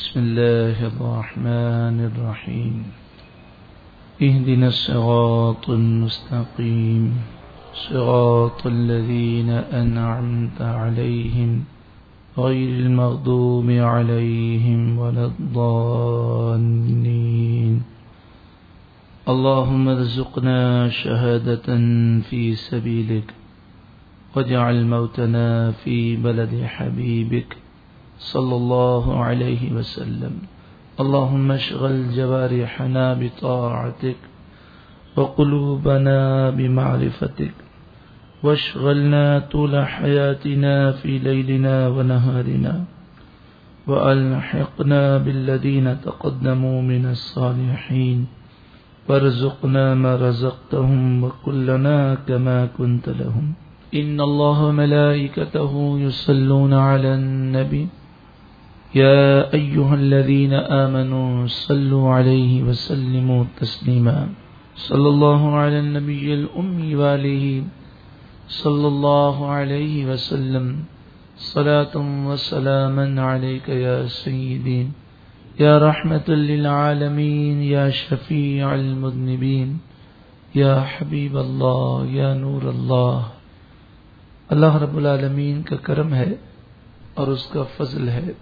بسم الله الرحمن الرحيم. اهدنا الصراط المستقيم. صراط الذين أنعمت عليهم غير المغضوب عليهم ولا الضالين. اللهم ارزقنا شهادة في سبيلك. واجعل موتنا في بلد حبيبك. صلى الله عليه وسلم. اللهم اشغل جوارحنا بطاعتك وقلوبنا بمعرفتك واشغلنا طول حياتنا في ليلنا ونهارنا وألحقنا بالذين تقدموا من الصالحين. وارزقنا ما رزقتهم وكلنا كما كنت لهم. إن الله ملائكته يصلون على النبي يا أيها الذين آمنوا صلوا عليه وسلموا تسليما. صلى الله على النبي الأمي وآله. صلى الله عليه وسلم. صلاة وسلاما عليك يا سيدي. يا رحمة للعالمين، يا شفيع المذنبين. يا حبيب الله، يا نور الله. اللہ رب العالمین کا کرم ہے اور اس کا فضل ہے۔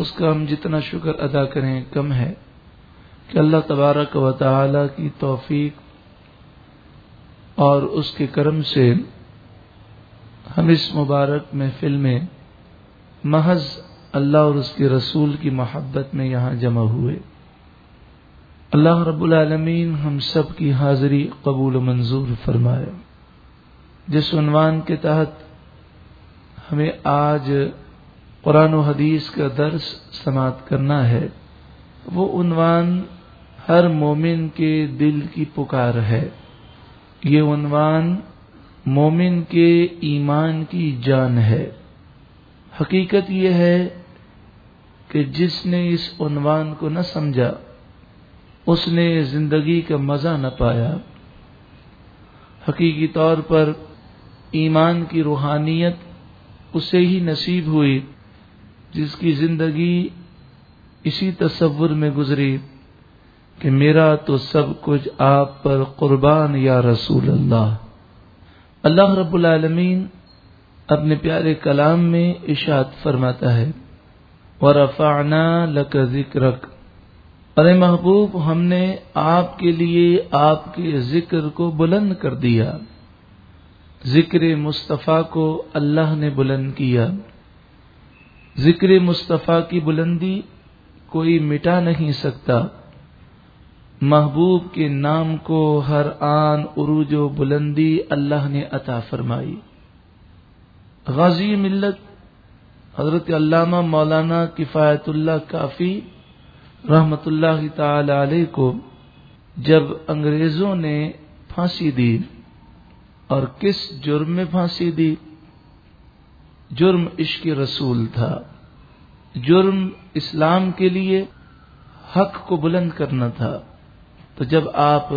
اس کا ہم جتنا شکر ادا کریں کم ہے کہ اللہ تبارک و تعالی کی توفیق اور اس کے کرم سے ہم اس مبارک محفل میں محض اللہ اور اس کے رسول کی محبت میں یہاں جمع ہوئے۔ اللہ رب العالمین ہم سب کی حاضری قبول و منظور فرمائے۔ جس عنوان کے تحت ہمیں آج قرآن و حدیث کا درس سماعت کرنا ہے، وہ عنوان ہر مومن کے دل کی پکار ہے۔ یہ عنوان مومن کے ایمان کی جان ہے۔ حقیقت یہ ہے کہ جس نے اس عنوان کو نہ سمجھا، اس نے زندگی کا مزہ نہ پایا۔ حقیقی طور پر ایمان کی روحانیت اسے ہی نصیب ہوئی۔ جس کی زندگی اسی تصور میں گزری کہ میرا تو سب کچھ آپ پر قربان یا رسول اللہ۔ اللہ رب العالمین اپنے پیارے کلام میں اشاد فرماتا ہے۔ ورفعنا لک ذکرک ارے محبوب، ہم نے آپ کے لیے آپ کے ذکر کو بلند کر دیا۔ ذکر مصطفیٰ کو اللہ نے بلند کیا۔ ذکر مصطفیٰ کی بلندی کوئی مٹا نہیں سکتا۔ محبوب کے نام کو ہر آن عروج و بلندی اللہ نے عطا فرمائی۔ غازی ملت حضرت علامہ مولانا کفایت اللہ کافی رحمت اللہ تعالی علیہ کو جب انگریزوں نے پھانسی دی اور کس جرم میں پھانسی دی؟ جرم عشق رسول تھا۔ جرم اسلام کے لیے حق کو بلند کرنا تھا۔ تو جب آپ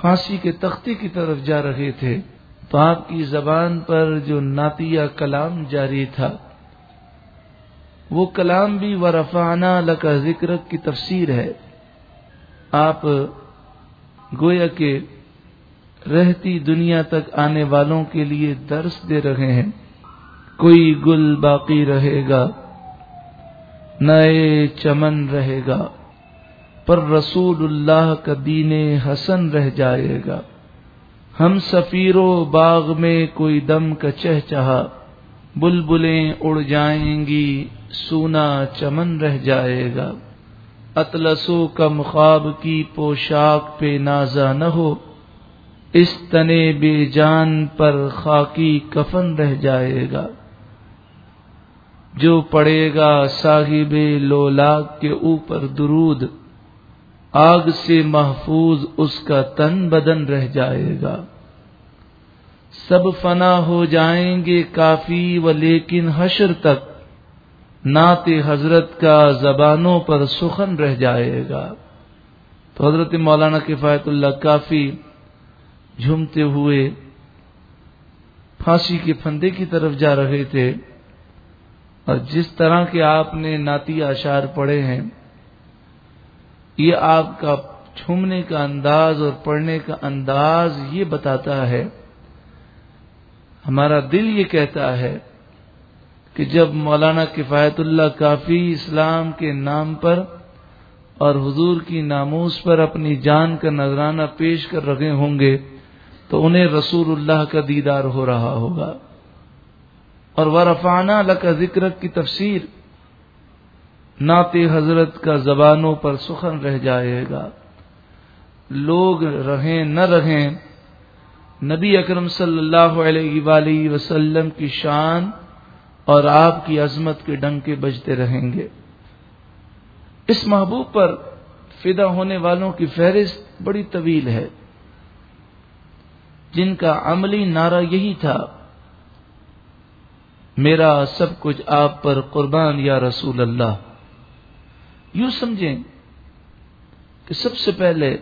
پھانسی کے تختی کی طرف جا رہے تھے، تو آپ کی زبان پر جو ناتیہ کلام جاری تھا، وہ کلام بھی ورفانہ لکا ذکر کی تفسیر ہے۔ آپ گویا کہ رہتی دنیا تک آنے والوں کے لیے درس دے رہے ہیں۔ کوئی گل باقی رہے گا، نئے چمن رہے گا، پر رسول اللہ کا دین حسن رہ جائے گا۔ ہم سفیرو باغ میں کوئی دم کا چہ چہا بلبلیں اڑ جائیں گی، سونا چمن رہ جائے گا۔ اطلسو کم خواب کی پوشاک پہ نازا نہ ہو، اس تنے بے جان پر خاکی کفن رہ جائے گا۔ جو پڑے گا صاحب لولاک کے اوپر درود، آگ سے محفوظ اس کا تن بدن رہ جائے گا۔ سب فنا ہو جائیں گے کافی و لیکن حشر تک نعت حضرت کا زبانوں پر سخن رہ جائے گا۔ تو حضرت مولانا کفایت اللہ کافی جھومتے ہوئے پھانسی کے پھندے کی طرف جا رہے تھے۔ اور جس طرح کے آپ نے ناتی اشار پڑھے ہیں، یہ آپ کا چھومنے کا انداز اور پڑھنے کا انداز یہ بتاتا ہے، ہمارا دل یہ کہتا ہے کہ جب مولانا کفایت اللہ کافی اسلام کے نام پر اور حضور کی ناموس پر اپنی جان کا نذرانہ پیش کر رکھے ہوں گے، تو انہیں رسول اللہ کا دیدار ہو رہا ہوگا۔ اور ورفانہ کا ذکر کی تفسیر۔ نعت حضرت کا زبانوں پر سخن رہ جائے گا۔ لوگ رہیں نہ رہیں۔ نبی اکرم صلی اللہ علیہ وآلہ وسلم کی شان اور آپ کی عظمت کے ڈنکے بجتے رہیں گے۔ اس محبوب پر فدا ہونے والوں کی فہرست بڑی طویل ہے۔ جن کا عملی نعرہ یہی تھا۔ میرا سب کچھ آپ پر قربان یا رسول اللہ۔ یوں سمجھیں کہ سب سے پہلے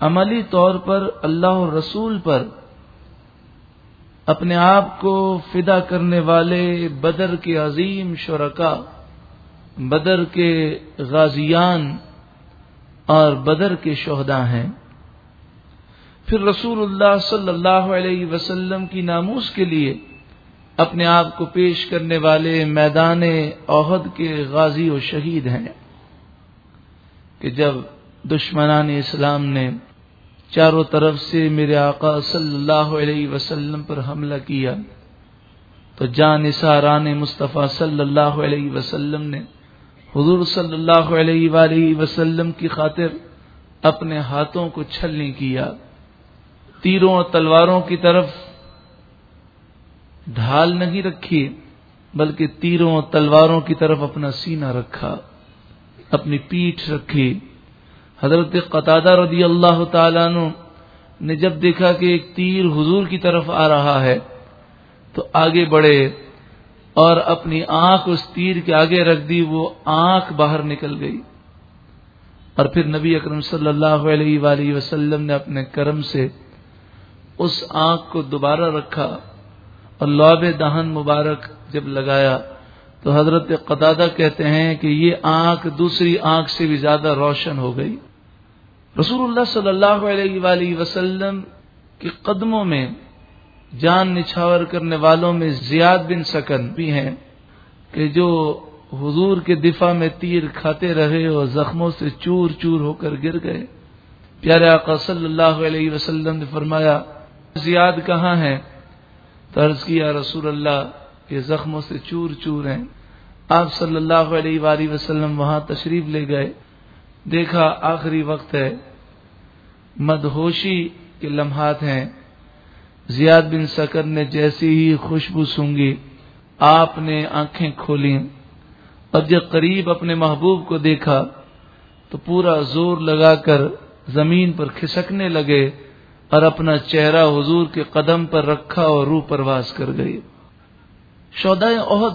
عملی طور پر اللہ اور رسول پر اپنے آپ کو فدا کرنے والے بدر کے عظیم شرکا، بدر کے غازیان اور بدر کے شہدا ہیں۔ پھر رسول اللہ صلی اللہ علیہ وسلم کی ناموس کے لیے اپنے آپ کو پیش کرنے والے میدان عہد کے غازی و شہید ہیں کہ جب دشمنان اسلام نے چاروں طرف سے میرے آقا صلی اللہ علیہ وسلم پر حملہ کیا، تو جان ساران مصطفیٰ صلی اللہ علیہ وسلم نے حضور صلی اللہ علیہ وآلہ وسلم کی خاطر اپنے ہاتھوں کو چھلنی کیا۔ تیروں اور تلواروں کی طرف ڈھال نہیں رکھی، بلکہ تیروں اور تلواروں کی طرف اپنا سینہ رکھا، اپنی پیٹھ رکھی۔ حضرت قطع رضی اللہ تعالیٰ نے جب دیکھا کہ ایک تیر حضور کی طرف آ رہا ہے، تو آگے بڑھے اور اپنی آنکھ اس تیر کے آگے رکھ دی، وہ آنکھ باہر نکل گئی۔ اور پھر نبی اکرم صلی اللہ علیہ وآلہ وسلم نے اپنے کرم سے اس آنکھ کو دوبارہ رکھا۔ اور لعب دہن مبارک جب لگایا تو حضرت قطادہ کہتے ہیں کہ یہ آنکھ دوسری آنکھ سے بھی زیادہ روشن ہو گئی۔ رسول اللہ صلی اللہ علیہ وآلہ وسلم کے قدموں میں جان نچھاور کرنے والوں میں زیاد بن سکن بھی ہیں کہ جو حضور کے دفاع میں تیر کھاتے رہے اور زخموں سے چور چور ہو کر گر گئے۔ پیارے آقا صلی اللہ علیہ وسلم نے فرمایا، زیاد کہاں ہے طرز کیا رسول اللہ کے زخموں سے چور چور ہیں۔ آپ صلی اللہ علیہ وآلہ وسلم وہاں تشریف لے گئے۔ دیکھا آخری وقت ہے۔ مدہوشی کے لمحات ہیں۔ زیاد بن سکر نے جیسی ہی خوشبو سونگی۔ آپ نے آنکھیں کھولی اور جب قریب اپنے محبوب کو دیکھا تو پورا زور لگا کر زمین پر کھسکنے لگے۔ اور اپنا چہرہ حضور کے قدم پر رکھا اور روح پرواز کر گئی۔ شودائے عہد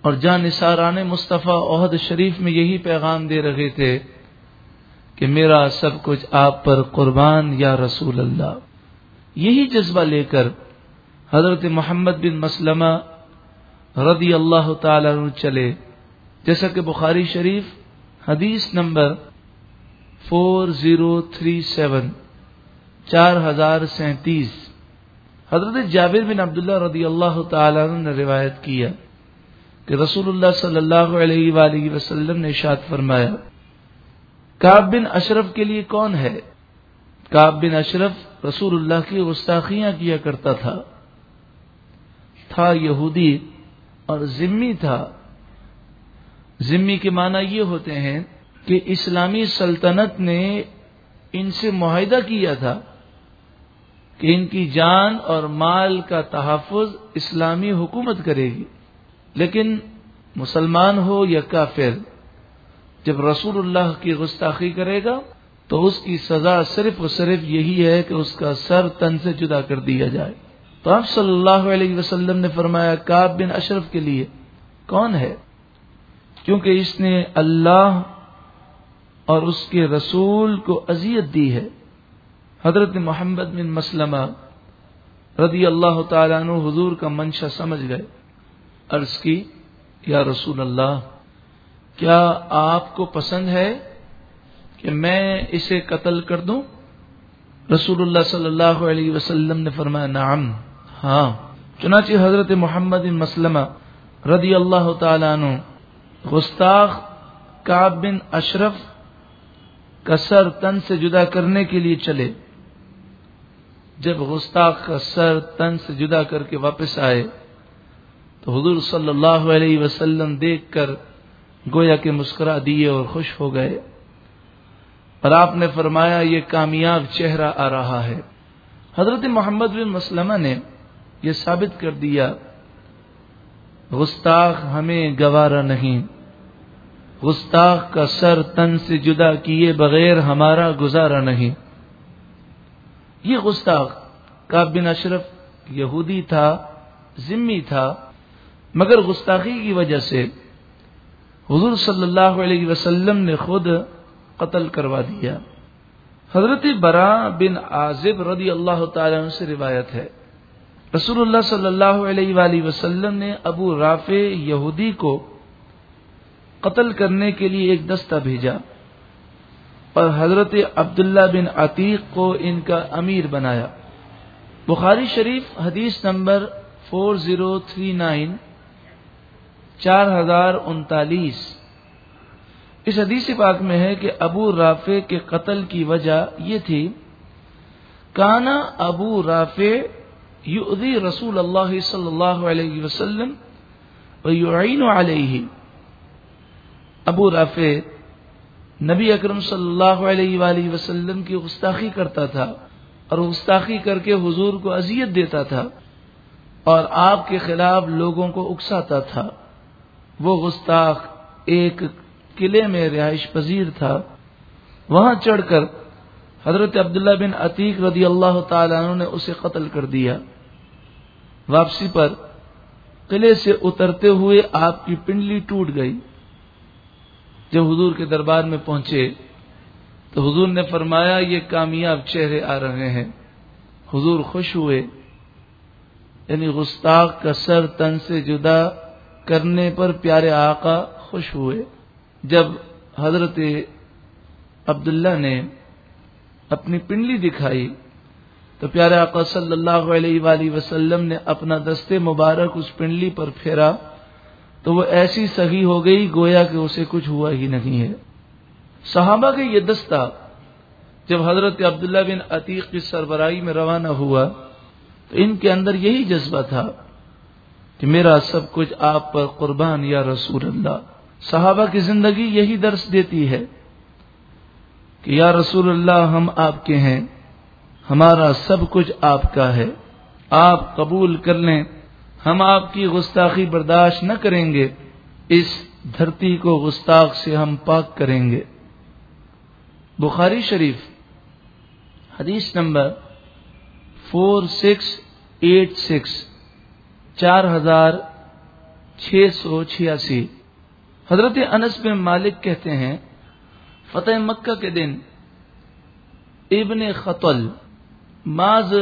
اور جان نثاران مصطفیٰ عہد شریف میں یہی پیغام دے رہے تھے کہ میرا سب کچھ آپ پر قربان یا رسول اللہ۔ یہی جذبہ لے کر حضرت محمد بن مسلمہ رضی اللہ تعالی چلے۔ جیسا کہ بخاری شریف، حدیث number four zero three seven چار ہزار سینتیس۔ حضرت جابر بن عبداللہ رضی اللہ تعالیٰ نے روایت کیا کہ رسول اللہ صلی اللہ علیہ وآلہ وسلم نے اشاد فرمایا کاب بن اشرف کے لیے کون ہے؟ کاب بن اشرف رسول اللہ کی گستاخیاں کیا کرتا تھا۔ تھا یہودی اور ذمی تھا۔ ذمی کے معنی یہ ہوتے ہیں کہ اسلامی سلطنت نے ان سے معاہدہ کیا تھا۔ کہ ان کی جان اور مال کا تحفظ اسلامی حکومت کرے گی۔ لیکن مسلمان ہو یا کافر، جب رسول اللہ کی گستاخی کرے گا، تو اس کی سزا صرف اور صرف یہی ہے کہ اس کا سر تن سے جدا کر دیا جائے۔ تو آپ صلی اللہ علیہ وسلم نے فرمایا کاب بن اشرف کے لیے کون ہے؟ کیونکہ اس نے اللہ اور اس کے رسول کو اذیت دی ہے۔ حضرت محمد بن مسلمہ رضی اللہ تعالیٰ عنہ حضور کا منشا سمجھ گئے، عرض کی، یا رسول اللہ، کیا آپ کو پسند ہے کہ میں اسے قتل کر دوں؟ رسول اللہ صلی اللہ علیہ وسلم نے فرمایا، نعم ہاں۔ چنانچہ حضرت محمد بن مسلمہ رضی اللہ تعالیٰ عنہ گستاخ کاب بن اشرف کا سر تن سے جدا کرنے کے لیے چلے۔ جب گستاخ کا سر تن سے جدا کر کے واپس آئے، تو حضور صلی اللہ علیہ وسلم دیکھ کر گویا کے مسکرا دیے اور خوش ہو گئے۔ اور آپ نے فرمایا، یہ کامیاب چہرہ آ رہا ہے۔ حضرت محمد بن مسلمہ نے یہ ثابت کر دیا گستاخ ہمیں گوارا نہیں۔ گستاخ کا سر تن سے جدا کیے بغیر ہمارا گزارا نہیں۔ یہ گستاخ کا بن اشرف یہودی تھا، ذمی تھا، مگر گستاخی کی وجہ سے حضور صلی اللہ علیہ وسلم نے خود قتل کروا دیا۔ حضرت برا بن عازب رضی اللہ تعالی عنہ سے روایت ہے۔ رسول اللہ صلی اللہ علیہ وآلہ وسلم نے ابو رافع یہودی کو قتل کرنے کے لیے ایک دستہ بھیجا۔ اور حضرت عبداللہ بن عتیق کو ان کا امیر بنایا۔ بخاری شریف حدیث number four zero three nine چار ہزار انتالیس اس حدیث پاک میں ہے کہ ابو رافع کے قتل کی وجہ یہ تھی کانا ابو رافع یؤذی رسول اللہ صلی اللہ علیہ وسلم علیہ۔ ابو رافع نبی اکرم صلی اللہ علیہ وآلہ وسلم کی گستاخی کرتا تھا اور گستاخی کر کے حضور کو اذیت دیتا تھا اور آپ کے خلاف لوگوں کو اکساتا تھا۔ وہ گستاخ ایک قلعے میں رہائش پذیر تھا۔ وہاں چڑھ کر حضرت عبداللہ بن عتیق رضی اللہ تعالیٰ عنہ نے اسے قتل کر دیا۔ واپسی پر قلعے سے اترتے ہوئے آپ کی پنڈلی ٹوٹ گئی۔ جب حضور کے دربار میں پہنچے تو حضور نے فرمایا، یہ کامیاب چہرے آ رہے ہیں۔ حضور خوش ہوئے۔ یعنی گستاخ کا سر تن سے جدا کرنے پر پیارے آقا خوش ہوئے۔ جب حضرت عبداللہ نے اپنی پنڈلی دکھائی تو پیارے آقا صلی اللہ علیہ وآلہ وسلم نے اپنا دستے مبارک اس پنڈلی پر پھیرا۔ تو وہ ایسی سہی ہو گئی گویا کہ اسے کچھ ہوا ہی نہیں ہے۔ صحابہ کے یہ دستہ جب حضرت عبداللہ بن عتیق کی سربراہی میں روانہ ہوا، تو ان کے اندر یہی جذبہ تھا کہ میرا سب کچھ آپ پر قربان یا رسول اللہ۔ صحابہ کی زندگی یہی درس دیتی ہے کہ یا رسول اللہ ہم آپ کے ہیں، ہمارا سب کچھ آپ کا ہے، آپ قبول کر لیں۔ ہم آپ کی گستاخی برداشت نہ کریں گے، اس دھرتی کو گستاخ سے ہم پاک کریں گے۔ بخاری شریف، حدیث number four six eight six چار ہزار چھ سو چھیاسی۔ حضرت انس بن مالک کہتے ہیں، فتح مکہ کے دن ابن خطل معذ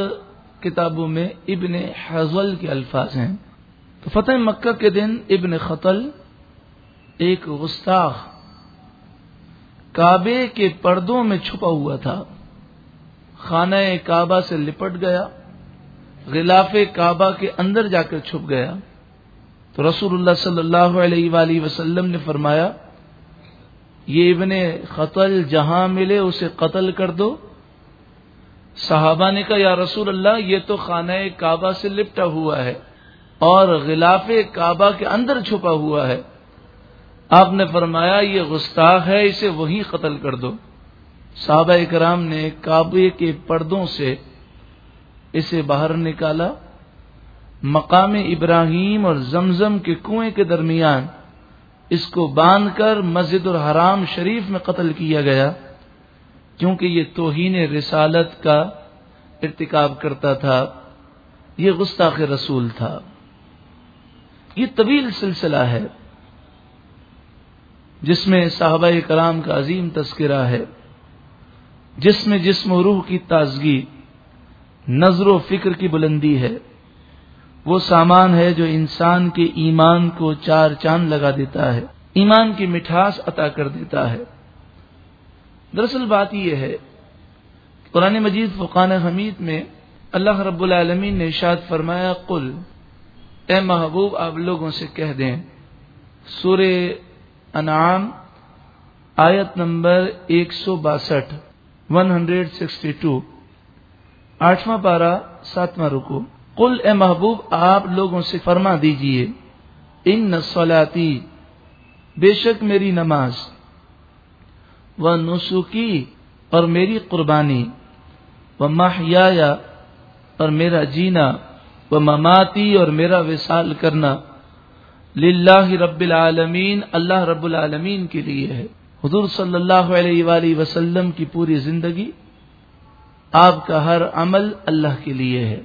کتابوں میں ابن حضل کے الفاظ ہیں۔ تو فتح مکہ کے دن ابن خطل ایک گستاخ کعبے کے پردوں میں چھپا ہوا تھا۔ خانہ کعبہ سے لپٹ گیا، غلاف کعبہ کے اندر جا کر چھپ گیا۔ تو رسول اللہ صلی اللہ علیہ وآلہ وسلم نے فرمایا، یہ ابن قتل جہاں ملے اسے قتل کر دو۔ صحابہ نے کہا، یا رسول اللہ، یہ تو خانہ کعبہ سے لپٹا ہوا ہے اور غلاف کعبہ کے اندر چھپا ہوا ہے۔ آپ نے فرمایا، یہ گستاخ ہے، اسے وہیں قتل کر دو۔ صحابہ کرام نے کعبے کے پردوں سے اسے باہر نکالا۔ مقام ابراہیم اور زمزم کے کنویں کے درمیان اس کو باندھ کر مسجد الحرام شریف میں قتل کیا گیا۔ کیونکہ یہ توہین رسالت کا ارتکاب کرتا تھا، یہ گستاخ رسول تھا۔ یہ طویل سلسلہ ہے، جس میں صحابہ کرام کا عظیم تذکرہ ہے، جس میں جسم و روح کی تازگی، نظر و فکر کی بلندی ہے۔ وہ سامان ہے جو انسان کے ایمان کو چار چاند لگا دیتا ہے، ایمان کی مٹھاس عطا کر دیتا ہے۔ دراصل بات یہ ہے قرآن مجید فقان حمید میں اللہ رب العالمین نے ارشاد فرمایا، قل، اے محبوب، آپ لوگوں سے کہہ دیں۔ سور انعام، آیت نمبر ایک سو باسٹھ ون ہنڈریڈ سکسٹی ٹو آٹھواں پارا، ساتواں رکو قل، اے محبوب، آپ لوگوں سے فرما دیجیے، ان نسلاتی بے شک میری نماز۔ و نسخی اور میری قربانی و محیا اور میرا جینا و مماتی اور میرا وصال کرنا للہ رب العالمین، اللہ رب العالمین کے لیے ہے۔ حضور صلی اللہ علیہ وآلہ وسلم کی پوری زندگی آپ کا ہر عمل اللہ کے لیے ہے۔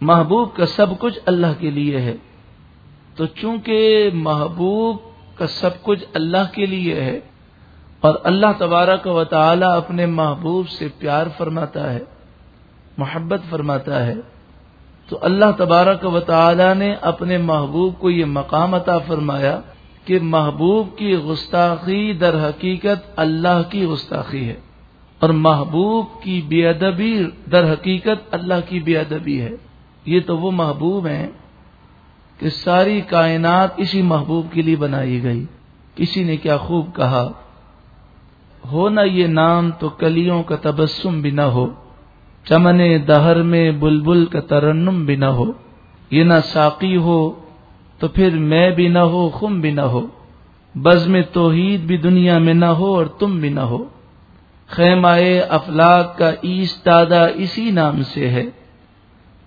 محبوب کا سب کچھ اللہ کے لیے ہے۔ تو چونکہ محبوب کا سب کچھ اللہ کے لیے ہے اور اللہ تبارک و تعالی اپنے محبوب سے پیار فرماتا ہے، محبت فرماتا ہے۔ تو اللہ تبارک و تعالی نے اپنے محبوب کو یہ مقام عطا فرمایا کہ محبوب کی گستاخی در حقیقت اللہ کی گستاخی ہے اور محبوب کی بے ادبی در حقیقت اللہ کی بے ادبی ہے۔ یہ تو وہ محبوب ہیں کہ ساری کائنات اسی محبوب کے لیے بنائی گئی، کسی نے کیا خوب کہا۔ ہو نہ یہ نام تو کلیوں کا تبسم بھی نہ ہو چمنے دہر میں بلبل کا ترنم بھی نہ ہو۔ یہ نہ ساقی ہو تو پھر میں بھی نہ ہو، خم بھی نہ ہو۔ بز میں توحید بھی دنیا میں نہ ہو اور تم بھی نہ ہو۔ خیمائے افلاق کا ایستادہ اسی نام سے ہے۔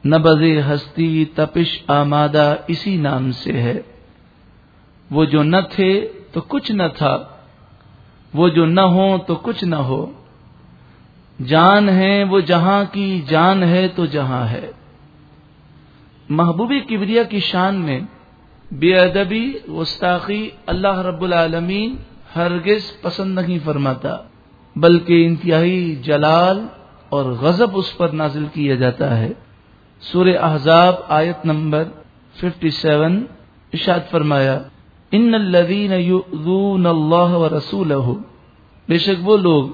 نبز ہستی تپش آمادہ اسی نام سے ہے۔ وہ جو نہ تھے تو کچھ نہ تھا۔ وہ جو نہ ہو تو کچھ نہ ہو۔ جان ہے وہ جہاں کی جان ہے تو جہاں ہے۔ محبوبی کبریا کی شان میں بے ادبی گستاخی اللہ رب العالمین ہرگز پسند نہیں فرماتا، بلکہ انتہائی جلال اور غضب اس پر نازل کیا جاتا ہے۔ سور احزاب آیت نمبر 57 اشاد فرمایا ان الذين يؤذون الله ورسوله بے شک وہ لوگ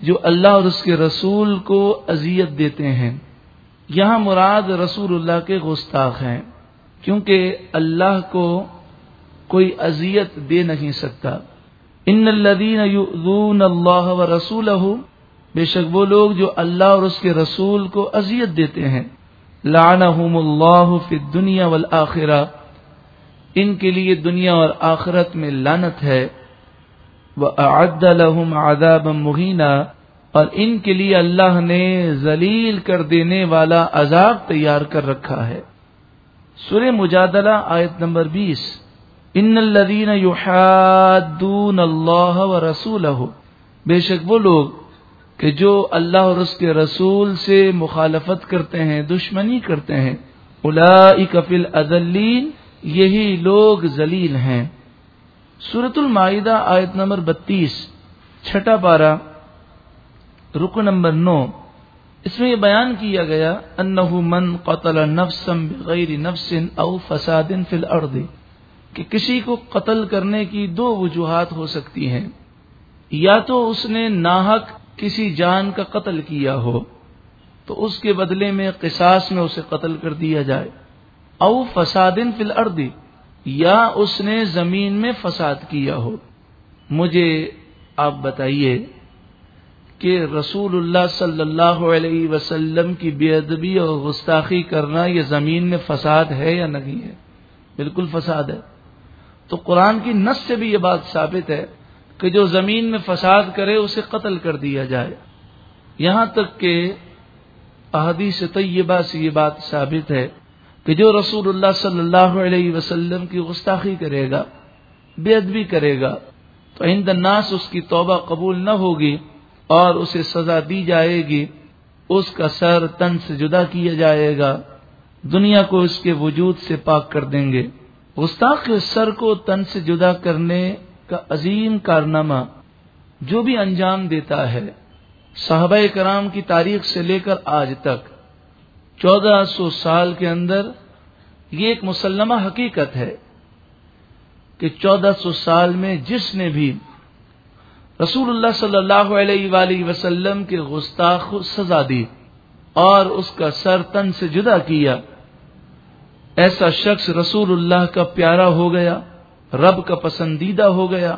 جو اللہ اور اس کے رسول کو اذیت دیتے ہیں۔ یہاں مراد رسول اللہ کے گستاخ ہیں، کیونکہ اللہ کو کوئی اذیت دے نہیں سکتا۔ ان الذين يؤذون الله ورسوله بے شک وہ لوگ جو اللہ اور اس کے رسول کو اذیت دیتے ہیں۔ لعنہم اللہ فی الدنیا والآخرہ ان کے لیے دنیا اور آخرت میں لانت ہے۔ وَأَعَدَّ لَهُمْ عَذَابًا مُهِينًا اور ان کے لیے اللہ نے ذلیل کر دینے والا عذاب تیار کر رکھا ہے۔ سورہ مجادلہ آیت نمبر بیس۔ ان الذین یحادون اللہ ورسولہ بے شک وہ لوگ کہ جو اللہ اور اس کے رسول سے مخالفت کرتے ہیں، دشمنی کرتے ہیں۔ فی ادلین یہی لوگ ذلیل ہیں۔ سورت المائدہ آیت نمبر بتیس، چھٹا پارا رکو نمبر نو۔ اس میں یہ بیان کیا گیا انہ من قتل نفسم بغیر نفس او فساد فی الارض، کہ کسی کو قتل کرنے کی دو وجوہات ہو سکتی ہیں۔ یا تو اس نے ناحق کسی جان کا قتل کیا ہو، تو اس کے بدلے میں قصاص میں اسے قتل کر دیا جائے۔ او فسادن فی الارض، یا اس نے زمین میں فساد کیا ہو۔ مجھے آپ بتائیے کہ رسول اللہ صلی اللہ علیہ وسلم کی بے ادبی اور گستاخی کرنا یہ زمین میں فساد ہے یا نہیں ہے؟ بالکل فساد ہے۔ تو قرآن کی نس سے بھی یہ بات ثابت ہے کہ جو زمین میں فساد کرے اسے قتل کر دیا جائے۔ یہاں تک کہ احادیث طیبہ سے یہ بات ثابت ہے کہ جو رسول اللہ صلی اللہ علیہ وسلم کی گستاخی کرے گا، بے ادبی کرے گا، تو ہند الناس اس کی توبہ قبول نہ ہوگی اور اسے سزا دی جائے گی، اس کا سر تن سے جدا کیا جائے گا، دنیا کو اس کے وجود سے پاک کر دیں گے۔ گستاخ کے سر کو تن سے جدا کرنے کا عظیم کارنامہ جو بھی انجام دیتا ہے، صحابہ کرام کی تاریخ سے لے کر آج تک چودہ سو سال کے اندر یہ ایک مسلمہ حقیقت ہے کہ چودہ سو سال میں جس نے بھی رسول اللہ صلی اللہ علیہ وآلہ وسلم کے گستاخ سزا دی اور اس کا سر تن سے جدا کیا، ایسا شخص رسول اللہ کا پیارا ہو گیا، رب کا پسندیدہ ہو گیا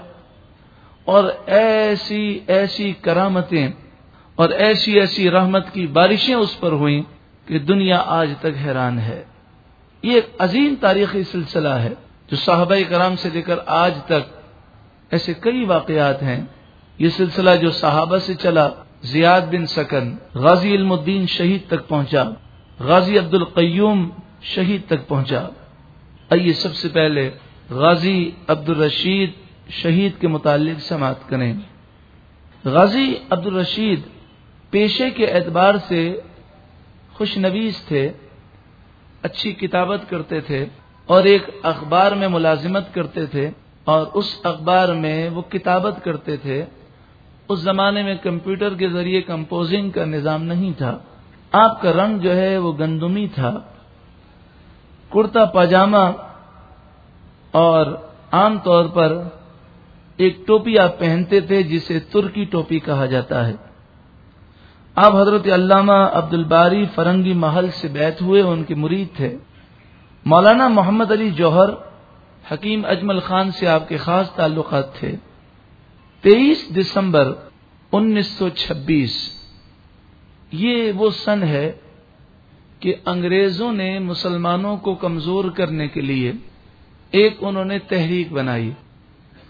اور ایسی ایسی کرامتیں اور ایسی ایسی رحمت کی بارشیں اس پر ہوئیں۔ کہ دنیا آج تک حیران ہے۔ یہ ایک عظیم تاریخی سلسلہ ہے جو صحابہ کرام سے لے کر آج تک ایسے کئی واقعات ہیں۔ یہ سلسلہ جو صحابہ سے چلا، زیاد بن سکن، غازی علم الدین شہید تک پہنچا، غازی عبد القیوم شہید تک پہنچا۔ آئیے سب سے پہلے غازی عبد الرشید شہید کے متعلق سماعت کریں۔ غازی عبد الرشید پیشے کے اعتبار سے خوش نویز تھے، اچھی کتابت کرتے تھے اور ایک اخبار میں ملازمت کرتے تھے اور اس اخبار میں وہ کتابت کرتے تھے۔ اس زمانے میں کمپیوٹر کے ذریعے کمپوزنگ کا نظام نہیں تھا۔ آپ کا رنگ جو ہے وہ گندمی تھا۔ کرتا پاجامہ اور عام طور پر ایک ٹوپی آپ پہنتے تھے جسے ترکی ٹوپی کہا جاتا ہے۔ آپ حضرت علامہ عبد الباری فرنگی محل سے بیت ہوئے، ان کے مرید تھے۔ مولانا محمد علی جوہر حکیم اجمل خان سے آپ کے خاص تعلقات تھے۔ تیئیس دسمبر انیس سو چھبیس، یہ وہ سن ہے کہ انگریزوں نے مسلمانوں کو کمزور کرنے کے لیے ایک انہوں نے تحریک بنائی۔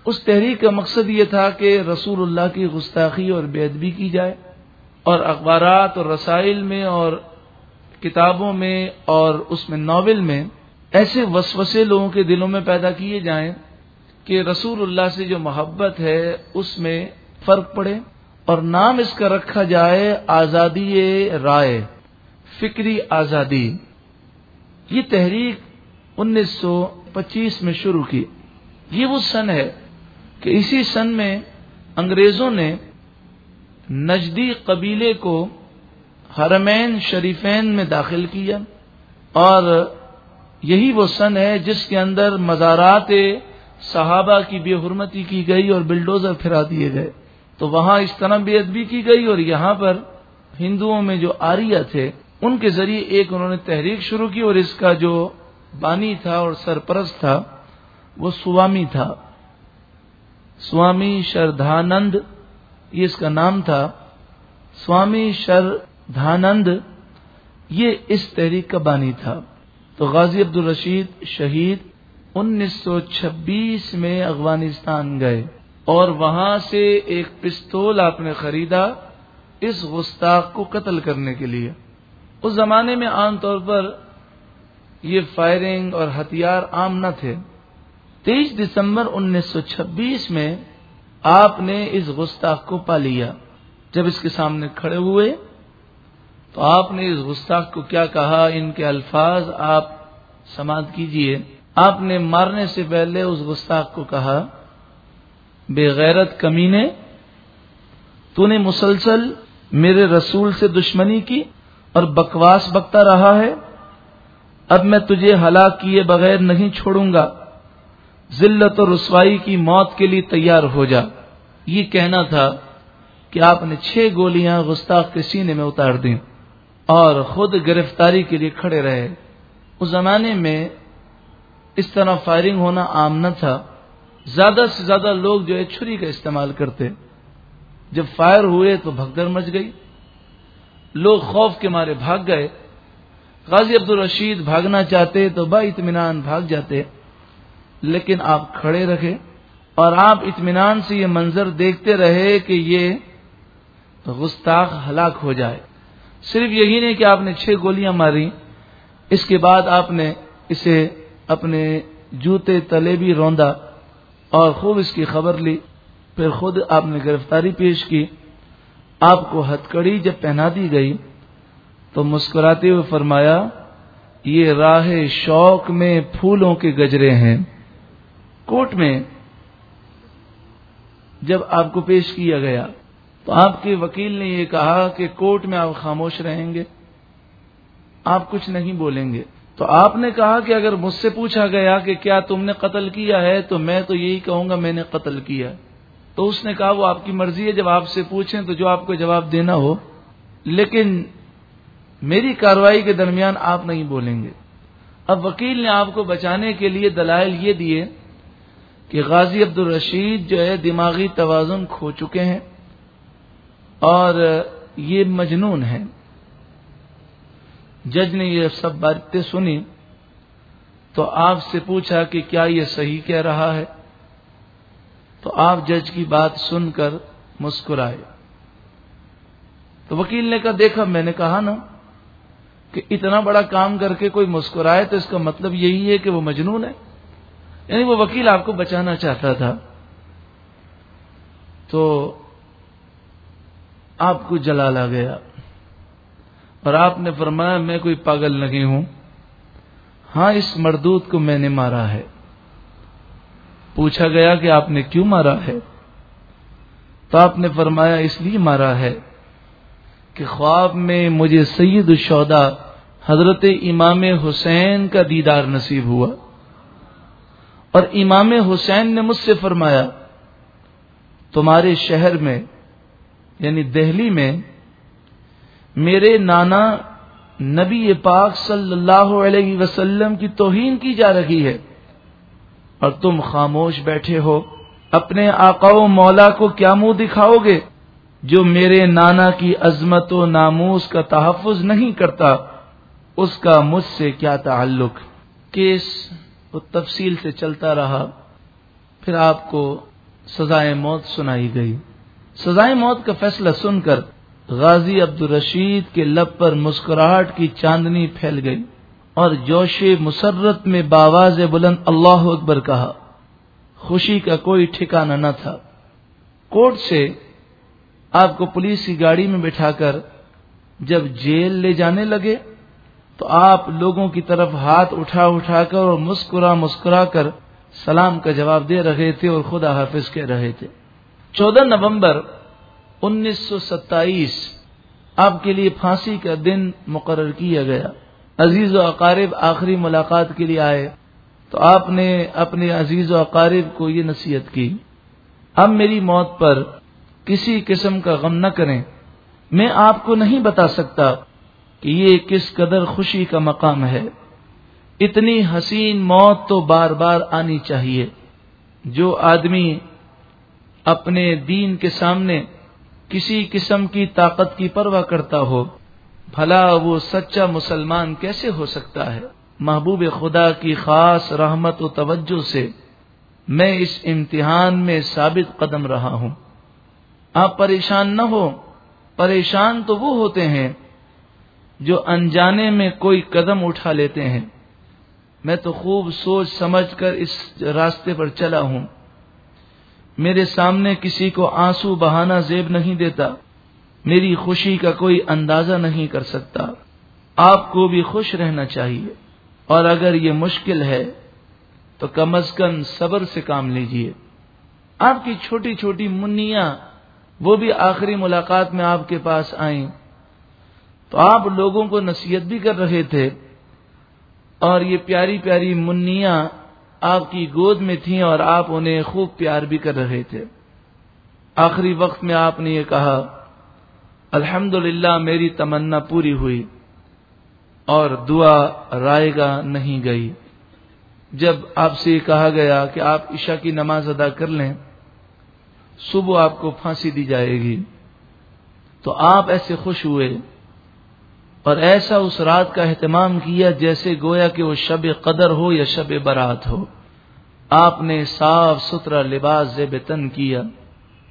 اس تحریک کا مقصد یہ تھا کہ رسول اللہ کی گستاخی اور بے ادبی کی جائے۔ اور اخبارات اور رسائل میں اور کتابوں میں اور اس میں ناول میں ایسے وسوسے لوگوں کے دلوں میں پیدا کیے جائیں کہ رسول اللہ سے جو محبت ہے اس میں فرق پڑے اور نام اس کا رکھا جائے آزادی رائے، فکری آزادی۔ یہ تحریک انیس سو پچیس میں شروع کی۔ یہ وہ سن ہے کہ اسی سن میں انگریزوں نے نجدی قبیلے کو حرمین شریفین میں داخل کیا اور یہی وہ سن ہے جس کے اندر مزارات صحابہ کی بے حرمتی کی گئی اور بلڈوزر پھرا دیے گئے۔ تو وہاں اس طرح بے ادبی کی گئی اور یہاں پر ہندوؤں میں جو آریہ تھے، ان کے ذریعے ایک انہوں نے تحریک شروع کی اور اس کا جو بانی تھا اور سرپرست تھا، وہ سوامی تھا۔ سوامی شردھانند یہ اس کا نام تھا، سوامی شردھانند یہ اس تحریک کا بانی تھا۔ تو غازی عبد الرشید شہید انیس سو چھبیس میں افغانستان گئے اور وہاں سے ایک پستول آپ نے خریدا اس گستاخ کو قتل کرنے کے لیے۔ اس زمانے میں عام طور پر یہ فائرنگ اور ہتھیار عام نہ تھے۔ تیئیس دسمبر انیس سو چھبیس میں آپ نے اس گستاخ کو پا لیا۔ جب اس کے سامنے کھڑے ہوئے، تو آپ نے اس گستاخ کو کیا کہا؟ ان کے الفاظ آپ سماعت کیجیے۔ آپ نے مارنے سے پہلے اس گستاخ کو کہا، بے غیرت کمینے، تو نے مسلسل میرے رسول سے دشمنی کی اور بکواس بکتا رہا ہے۔ اب میں تجھے ہلاک کیے بغیر نہیں چھوڑوں گا۔ ذلت و رسوائی کی موت کے لیے تیار ہو جا۔ یہ کہنا تھا کہ آپ نے چھ گولیاں گستاخ کے سینے میں اتار دیں اور خود گرفتاری کے لیے کھڑے رہے۔ اس زمانے میں اس طرح فائرنگ ہونا عام نہ تھا۔ زیادہ سے زیادہ لوگ جو ہے چھری کا استعمال کرتے۔ جب فائر ہوئے تو بھگدڑ مچ گئی۔ لوگ خوف کے مارے بھاگ گئے۔ غازی عبد الرشید بھاگنا چاہتے تو با اطمینان بھاگ جاتے۔ لیکن آپ کھڑے رکھے اور آپ اطمینان سے یہ منظر دیکھتے رہے کہ یہ گستاخ ہلاک ہو جائے۔ صرف یہی نہیں کہ آپ نے چھ گولیاں ماری، اس کے بعد آپ نے اسے اپنے جوتے تلے بھی روندا اور خوب اس کی خبر لی۔ پھر خود آپ نے گرفتاری پیش کی۔ آپ کو ہتکڑی جب پہنا دی گئی تو مسکراتے ہوئے فرمایا، یہ راہ شوق میں پھولوں کے گجرے ہیں۔ کوٹ میں جب آپ کو پیش کیا گیا تو آپ کے وکیل نے یہ کہا کہ کوٹ میں آپ خاموش رہیں گے، آپ کچھ نہیں بولیں گے۔ تو آپ نے کہا کہ اگر مجھ سے پوچھا گیا کہ کیا تم نے قتل کیا ہے، تو میں تو یہی کہوں گا میں نے قتل کیا۔ تو اس نے کہا وہ آپ کی مرضی ہے، جب آپ سے پوچھیں تو جو آپ کو جواب دینا ہو۔ لیکن میری کاروائی کے درمیان آپ نہیں بولیں گے۔ اب وکیل نے آپ کو بچانے کے لیے دلائل یہ دیے کہ غازی عبد الرشید جو ہے دماغی توازن کھو چکے ہیں اور یہ مجنون ہے جج نے یہ سب باتیں سنی تو آپ سے پوچھا کہ کیا یہ صحیح کہہ رہا ہے؟ تو آپ جج کی بات سن کر مسکرائے۔ تو وکیل نے کہا دیکھا میں نے کہا نا کہ اتنا بڑا کام کر کے کوئی مسکرائے تو اس کا مطلب یہی ہے کہ وہ مجنون ہے۔ یعنی وہ وکیل آپ کو بچانا چاہتا تھا، تو آپ کو جلا لا گیا۔ اور آپ نے فرمایا، میں کوئی پاگل نہیں ہوں۔ ہاں اس مردود کو میں نے مارا ہے۔ پوچھا گیا کہ آپ نے کیوں مارا ہے؟ تو آپ نے فرمایا، اس لیے مارا ہے کہ خواب میں مجھے سید الشودا حضرت امام حسین کا دیدار نصیب ہوا۔ اور امام حسین نے مجھ سے فرمایا، تمہارے شہر میں یعنی دہلی میں، میرے نانا نبی پاک صلی اللہ علیہ وسلم کی توہین کی جا رہی ہے اور تم خاموش بیٹھے ہو، اپنے آقا و مولا کو کیا منہ دکھاؤ گے جو میرے نانا کی عظمت و ناموس کا تحفظ نہیں کرتا، اس کا مجھ سے کیا تعلق؟ کیس وہ تفصیل سے چلتا رہا، پھر آپ کو سزائے موت سنائی گئی۔ سزائے موت کا فیصلہ سن کر غازی عبد الرشید کے لب پر مسکراہٹ کی چاندنی پھیل گئی اور جوش مسرت میں باواز بلند اللہ اکبر کہا، خوشی کا کوئی ٹھکانہ نہ تھا۔ کوٹ سے آپ کو پولیس کی گاڑی میں بٹھا کر جب جیل لے جانے لگے تو آپ لوگوں کی طرف ہاتھ اٹھا اٹھا کر اور مسکرا مسکرا کر سلام کا جواب دے رہے تھے اور خدا حافظ کہہ رہے تھے۔ چودہ نومبر انیس سو ستائیس آپ کے لیے پھانسی کا دن مقرر کیا گیا۔ عزیز و اقارب آخری ملاقات کے لیے آئے۔ تو آپ نے اپنے عزیز و اقارب کو یہ نصیحت کی، اب میری موت پر کسی قسم کا غم نہ کریں۔ میں آپ کو نہیں بتا سکتا کہ یہ کس قدر خوشی کا مقام ہے۔ اتنی حسین موت تو بار بار آنی چاہیے۔ جو آدمی اپنے دین کے سامنے کسی قسم کی طاقت کی پرواہ کرتا ہو، بھلا وہ سچا مسلمان کیسے ہو سکتا ہے؟ محبوب خدا کی خاص رحمت و توجہ سے میں اس امتحان میں ثابت قدم رہا ہوں۔ آپ پریشان نہ ہو پریشان تو وہ ہوتے ہیں جو انجانے میں کوئی قدم اٹھا لیتے ہیں۔ میں تو خوب سوچ سمجھ کر اس راستے پر چلا ہوں۔ میرے سامنے کسی کو آنسو بہانا زیب نہیں دیتا۔ میری خوشی کا کوئی اندازہ نہیں کر سکتا۔ آپ کو بھی خوش رہنا چاہیے۔ اور اگر یہ مشکل ہے، تو کم از کم صبر سے کام لیجیے۔ آپ کی چھوٹی چھوٹی منیاں، وہ بھی آخری ملاقات میں آپ کے پاس آئیں۔ تو آپ لوگوں کو نصیحت بھی کر رہے تھے اور یہ پیاری پیاری منیاں آپ کی گود میں تھیں اور آپ انہیں خوب پیار بھی کر رہے تھے۔ آخری وقت میں آپ نے یہ کہا الحمد میری تمنا پوری ہوئی اور دعا رائے گا نہیں گئی۔ جب آپ سے یہ کہا گیا کہ آپ عشاء کی نماز ادا کر لیں، صبح آپ کو پھانسی دی جائے گی۔ تو آپ ایسے خوش ہوئے اور ایسا اس رات کا اہتمام کیا جیسے گویا کہ وہ شب قدر ہو یا شب برات ہو۔ آپ نے صاف ستھرا لباس زیب تن کیا،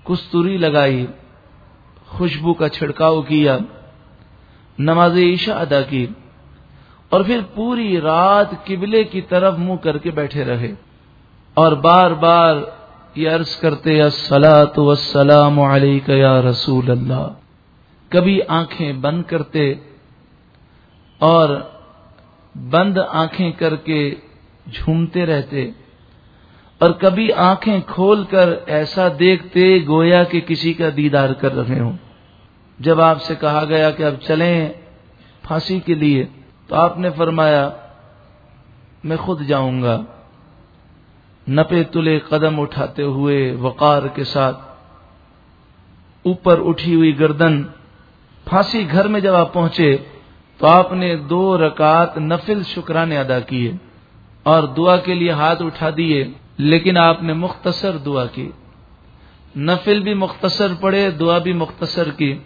کستوری لگائی، خوشبو کا چھڑکاؤ کیا، نماز عشاء ادا کی اور پھر پوری رات قبلے کی طرف منہ کر کے بیٹھے رہے۔ اور بار بار یہ عرض کرتے السلاۃ وسلام علیک یا رسول اللہ۔ کبھی آنکھیں بند کرتے اور بند آنکھیں کر کے جھومتے رہتے اور کبھی آنکھیں کھول کر ایسا دیکھتے گویا کہ کسی کا دیدار کر رہے ہوں۔ جب آپ سے کہا گیا کہ اب چلیں پھانسی کے لیے، تو آپ نے فرمایا، میں خود جاؤں گا۔ نپے تلے قدم اٹھاتے ہوئے وقار کے ساتھ اوپر اٹھی ہوئی گردن پھانسی گھر میں جب آپ پہنچے تو آپ نے دو رکعت نفل شکرانے ادا کیے اور دعا کے لیے ہاتھ اٹھا دیے، لیکن آپ نے مختصر دعا کی۔ نفل بھی مختصر پڑے دعا بھی مختصر کی،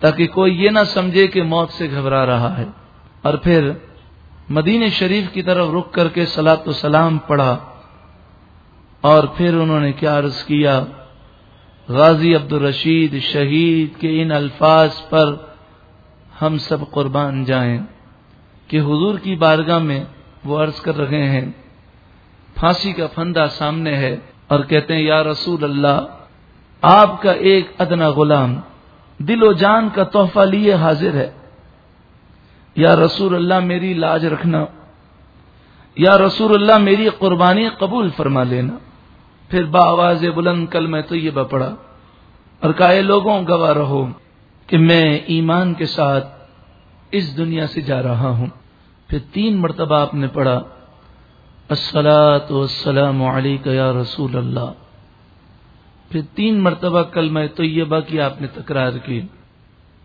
تاکہ کوئی یہ نہ سمجھے کہ موت سے گھبرا رہا ہے۔ اور پھر مدین شریف کی طرف رک کر کے سلاۃ و سلام پڑھا۔ اور پھر انہوں نے کیا عرض کیا؟ غازی عبد الرشید شہید کے ان الفاظ پر ہم سب قربان جائیں۔ کہ حضور کی بارگاہ میں وہ عرض کر رہے ہیں، پھانسی کا پھندا سامنے ہے اور کہتے ہیں، یا رسول اللہ، آپ کا ایک ادنا غلام، دل و جان کا تحفہ لیے حاضر ہے۔ یا رسول اللہ، میری لاج رکھنا۔ یا رسول اللہ، میری قربانی قبول فرما لینا۔ پھر با آواز بلند کل میں تو یہ بپڑا اور کہے لوگوں، گواہ رہو۔ کہ میں ایمان کے ساتھ اس دنیا سے جا رہا ہوں۔ پھر تین مرتبہ آپ نے پڑھا السلاۃ والسلام علیک یا رسول اللہ۔ پھر تین مرتبہ کل میں تو یہ باقی آپ نے تکرار کی۔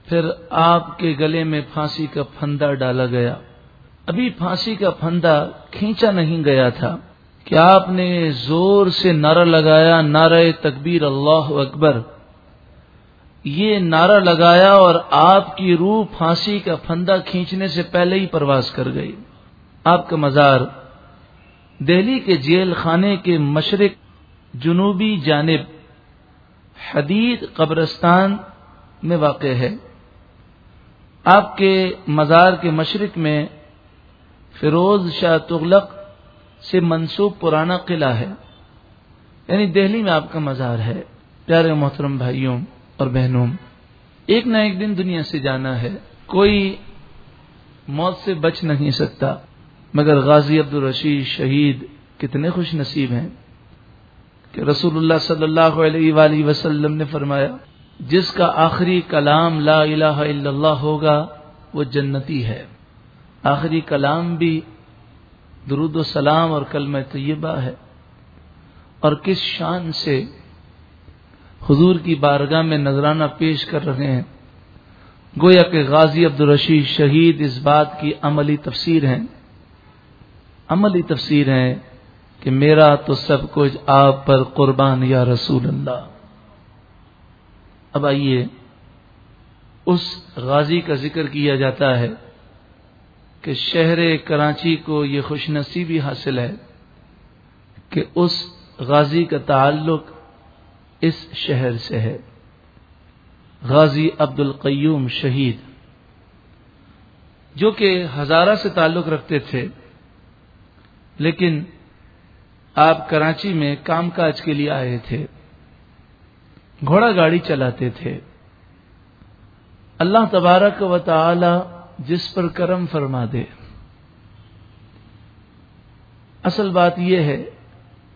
پھر آپ کے گلے میں پھانسی کا پھندا ڈالا گیا۔ ابھی پھانسی کا پھندا کھینچا نہیں گیا تھا۔ کہ آپ نے زور سے نعرہ لگایا، نعرہ تکبیر اللہ اکبر۔ یہ نعرہ لگایا اور آپ کی روح پھانسی کا پھندا کھینچنے سے پہلے ہی پرواز کر گئی۔ آپ کا مزار دہلی کے جیل خانے کے مشرق جنوبی جانب حدید قبرستان میں واقع ہے۔ آپ کے مزار کے مشرق میں فیروز شاہ تغلق سے منسوب پرانا قلعہ ہے۔ یعنی دہلی میں آپ کا مزار ہے۔ پیارے محترم بھائیوں اور بہنوں، ایک نہ ایک دن دنیا سے جانا ہے۔ کوئی موت سے بچ نہیں سکتا۔ مگر غازی عبد الرشید شہید کتنے خوش نصیب ہیں۔ کہ رسول اللہ صلی اللہ علیہ وآلہ وسلم نے فرمایا، جس کا آخری کلام لا الہ الا اللہ ہوگا، وہ جنتی ہے۔ آخری کلام بھی درود و سلام اور کلمہ طیبہ ہے۔ اور کس شان سے حضور کی بارگاہ میں نذرانہ پیش کر رہے ہیں۔ گویا کہ غازی عبد الرشید شہید اس بات کی عملی تفسیر ہیں۔ عملی تفسیر ہیں کہ میرا تو سب کچھ آپ پر قربان یا رسول اللہ۔ اب آئیے اس غازی کا ذکر کیا جاتا ہے کہ شہر کراچی کو یہ خوش نصیبی حاصل ہے کہ اس غازی کا تعلق اس شہر سے ہے۔ غازی عبد القیوم شہید۔ جو کہ ہزارہ سے تعلق رکھتے تھے، لیکن آپ کراچی میں کام کاج کے لیے آئے تھے۔ گھوڑا گاڑی چلاتے تھے۔ اللہ تبارک و تعالی جس پر کرم فرما دے۔ اصل بات یہ ہے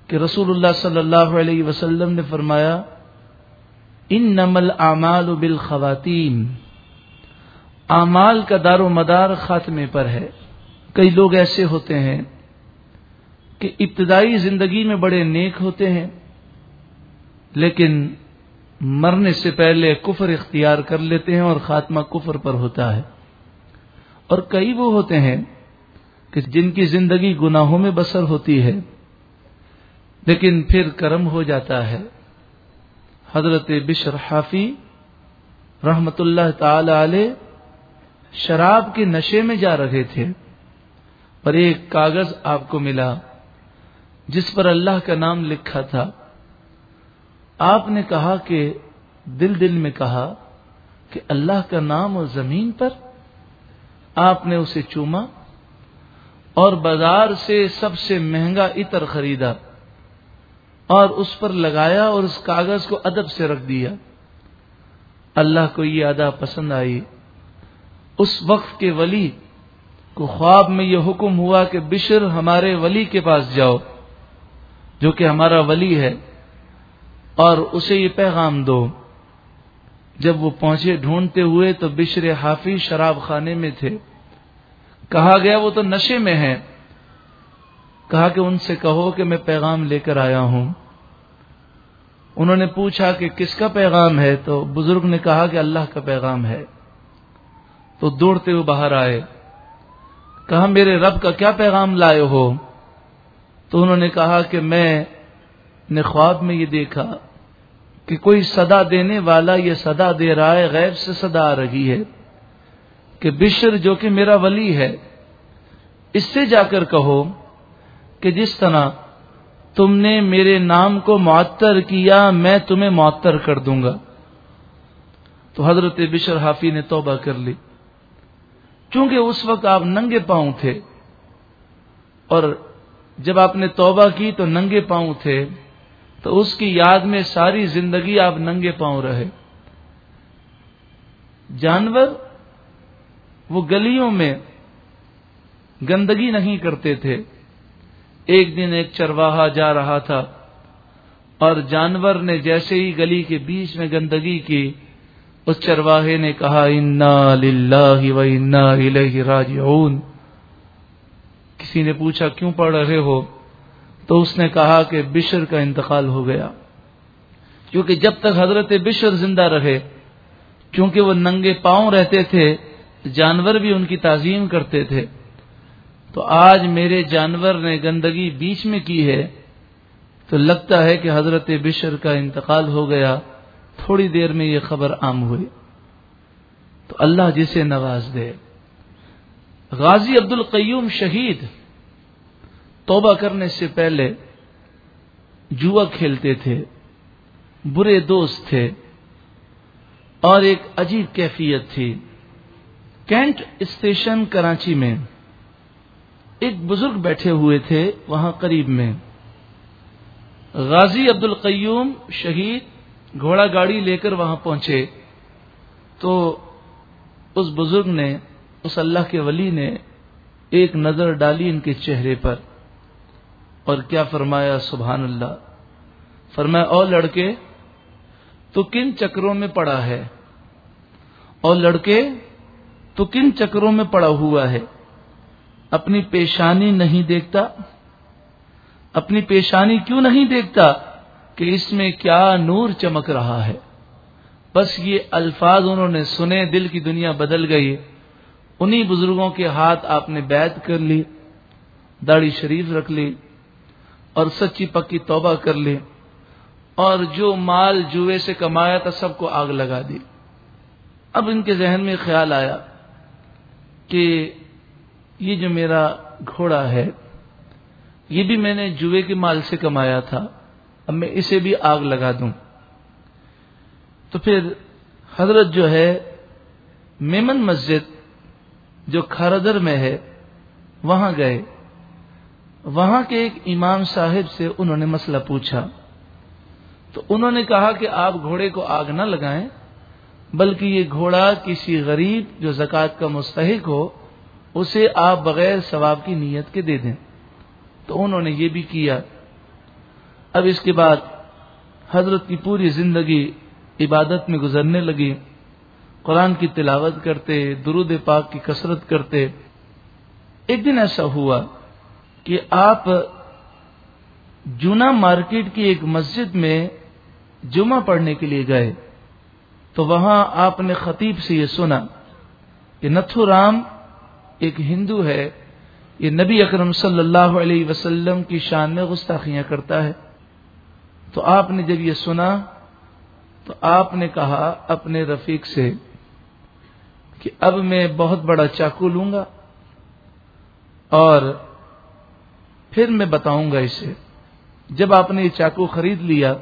کہ رسول اللہ صلی اللہ علیہ وسلم نے فرمایا ان نمل اعمال بال خواتین اعمال کا دار و مدار خاتمے پر ہے۔ کئی لوگ ایسے ہوتے ہیں کہ ابتدائی زندگی میں بڑے نیک ہوتے ہیں، لیکن مرنے سے پہلے کفر اختیار کر لیتے ہیں اور خاتمہ کفر پر ہوتا ہے۔ اور کئی وہ ہوتے ہیں کہ جن کی زندگی گناہوں میں بسر ہوتی ہے۔ لیکن پھر کرم ہو جاتا ہے۔ حضرت بشر حافی رحمت اللہ تعالی علیہ شراب کے نشے میں جا رہے تھے اور ایک کاغذ آپ کو ملا جس پر اللہ کا نام لکھا تھا۔ آپ نے کہا کہ، دل دل میں کہا کہ اللہ کا نام اور زمین پر آپ نے اسے چوما اور بازار سے سب سے مہنگا عطر خریدا۔ اور اس پر لگایا اور اس کاغذ کو ادب سے رکھ دیا۔ اللہ کو یہ ادا پسند آئی۔ اس وقت کے ولی کو خواب میں یہ حکم ہوا کہ بشر ہمارے ولی کے پاس جاؤ، جو کہ ہمارا ولی ہے، اور اسے یہ پیغام دو۔ جب وہ پہنچے ڈھونڈتے ہوئے تو بشر حافظ شراب خانے میں تھے۔ کہا گیا وہ تو نشے میں ہے کہا کہ ان سے کہو کہ میں پیغام لے کر آیا ہوں۔ انہوں نے پوچھا کہ کس کا پیغام ہے؟ تو بزرگ نے کہا کہ اللہ کا پیغام ہے۔ تو دوڑتے ہوئے باہر آئے۔ کہا، میرے رب کا کیا پیغام لائے ہو؟ تو انہوں نے کہا کہ میں نے خواب میں یہ دیکھا کہ کوئی صدا دینے والا یہ صدا دے رہا ہے، غیب سے صدا آ رہی ہے کہ بشر جو کہ میرا ولی ہے، اس سے جا کر کہو۔ کہ جس طرح تم نے میرے نام کو معطر کیا، میں تمہیں معطر کر دوں گا۔ تو حضرت بشر حافی نے توبہ کر لی۔ چونکہ اس وقت آپ ننگے پاؤں تھے، اور جب آپ نے توبہ کی تو ننگے پاؤں تھے، تو اس کی یاد میں ساری زندگی آپ ننگے پاؤں رہے۔ جانور وہ گلیوں میں گندگی نہیں کرتے تھے ایک دن ایک چرواہا جا رہا تھا اور جانور نے جیسے ہی گلی کے بیچ میں گندگی کی، اس چرواہے نے کہا، انا للہ و انا الیہ راجعون کسی نے پوچھا، کیوں پڑھ رہے ہو؟ تو اس نے کہا کہ بشر کا انتقال ہو گیا۔ کیونکہ جب تک حضرت بشر زندہ رہے کیونکہ وہ ننگے پاؤں رہتے تھے، جانور بھی ان کی تعظیم کرتے تھے۔ تو آج میرے جانور نے گندگی بیچ میں کی ہے تو لگتا ہے کہ حضرت بشر کا انتقال ہو گیا، تھوڑی دیر میں یہ خبر عام ہوئی۔ تو اللہ جسے نواز دے۔ غازی عبد القیوم شہید توبہ کرنے سے پہلے جوا کھیلتے تھے، برے دوست تھے اور ایک عجیب کیفیت تھی۔ کینٹ اسٹیشن کراچی میں ایک بزرگ بیٹھے ہوئے تھے وہاں قریب میں۔ غازی عبد القیوم شہید گھوڑا گاڑی لے کر وہاں پہنچے۔ تو اس بزرگ نے، اس اللہ کے ولی نے ایک نظر ڈالی ان کے چہرے پر اور کیا فرمایا، سبحان اللہ۔ فرمایا، اور لڑکے، تو کن چکروں میں پڑا ہے؟ اور لڑکے، تو کن چکروں میں پڑا ہوا ہے؟ اپنی پیشانی نہیں دیکھتا، اپنی پیشانی کیوں نہیں دیکھتا کہ اس میں کیا نور چمک رہا ہے؟ بس یہ الفاظ انہوں نے سنے، دل کی دنیا بدل گئی، انہی بزرگوں کے ہاتھ آپ نے بیت کر لی، داڑھی شریف رکھ لی، اور سچی پکی توبہ کر لی، اور جو مال جوئے سے کمایا تھا سب کو آگ لگا دی۔ اب ان کے ذہن میں خیال آیا کہ یہ جو میرا گھوڑا ہے، یہ بھی میں نے جوئے کے مال سے کمایا تھا۔ اب میں اسے بھی آگ لگا دوں۔ تو پھر حضرت جو ہے، میمن مسجد جو کھردر میں ہے، وہاں گئے۔ وہاں کے ایک امام صاحب سے انہوں نے مسئلہ پوچھا۔ تو انہوں نے کہا کہ آپ گھوڑے کو آگ نہ لگائیں، بلکہ یہ گھوڑا کسی غریب جو زکوٰۃ کا مستحق ہو اسے آپ بغیر ثواب کی نیت کے دے دیں۔ تو انہوں نے یہ بھی کیا۔ اب اس کے بعد حضرت کی پوری زندگی عبادت میں گزرنے لگی قرآن کی تلاوت کرتے، درود پاک کی کثرت کرتے۔ ایک دن ایسا ہوا کہ آپ جونا مارکیٹ کی ایک مسجد میں جمعہ پڑھنے کے لیے گئے۔ تو وہاں آپ نے خطیب سے یہ سنا کہ نتھو رام ایک ہندو ہے، یہ نبی اکرم صلی اللہ علیہ وسلم کی شان میں گستاخیاں کرتا ہے۔ تو آپ نے جب یہ سنا، تو آپ نے کہا اپنے رفیق سے کہ اب میں بہت بڑا چاقو لوں گا اور پھر میں بتاؤں گا اسے۔ جب آپ نے یہ چاقو خرید لیا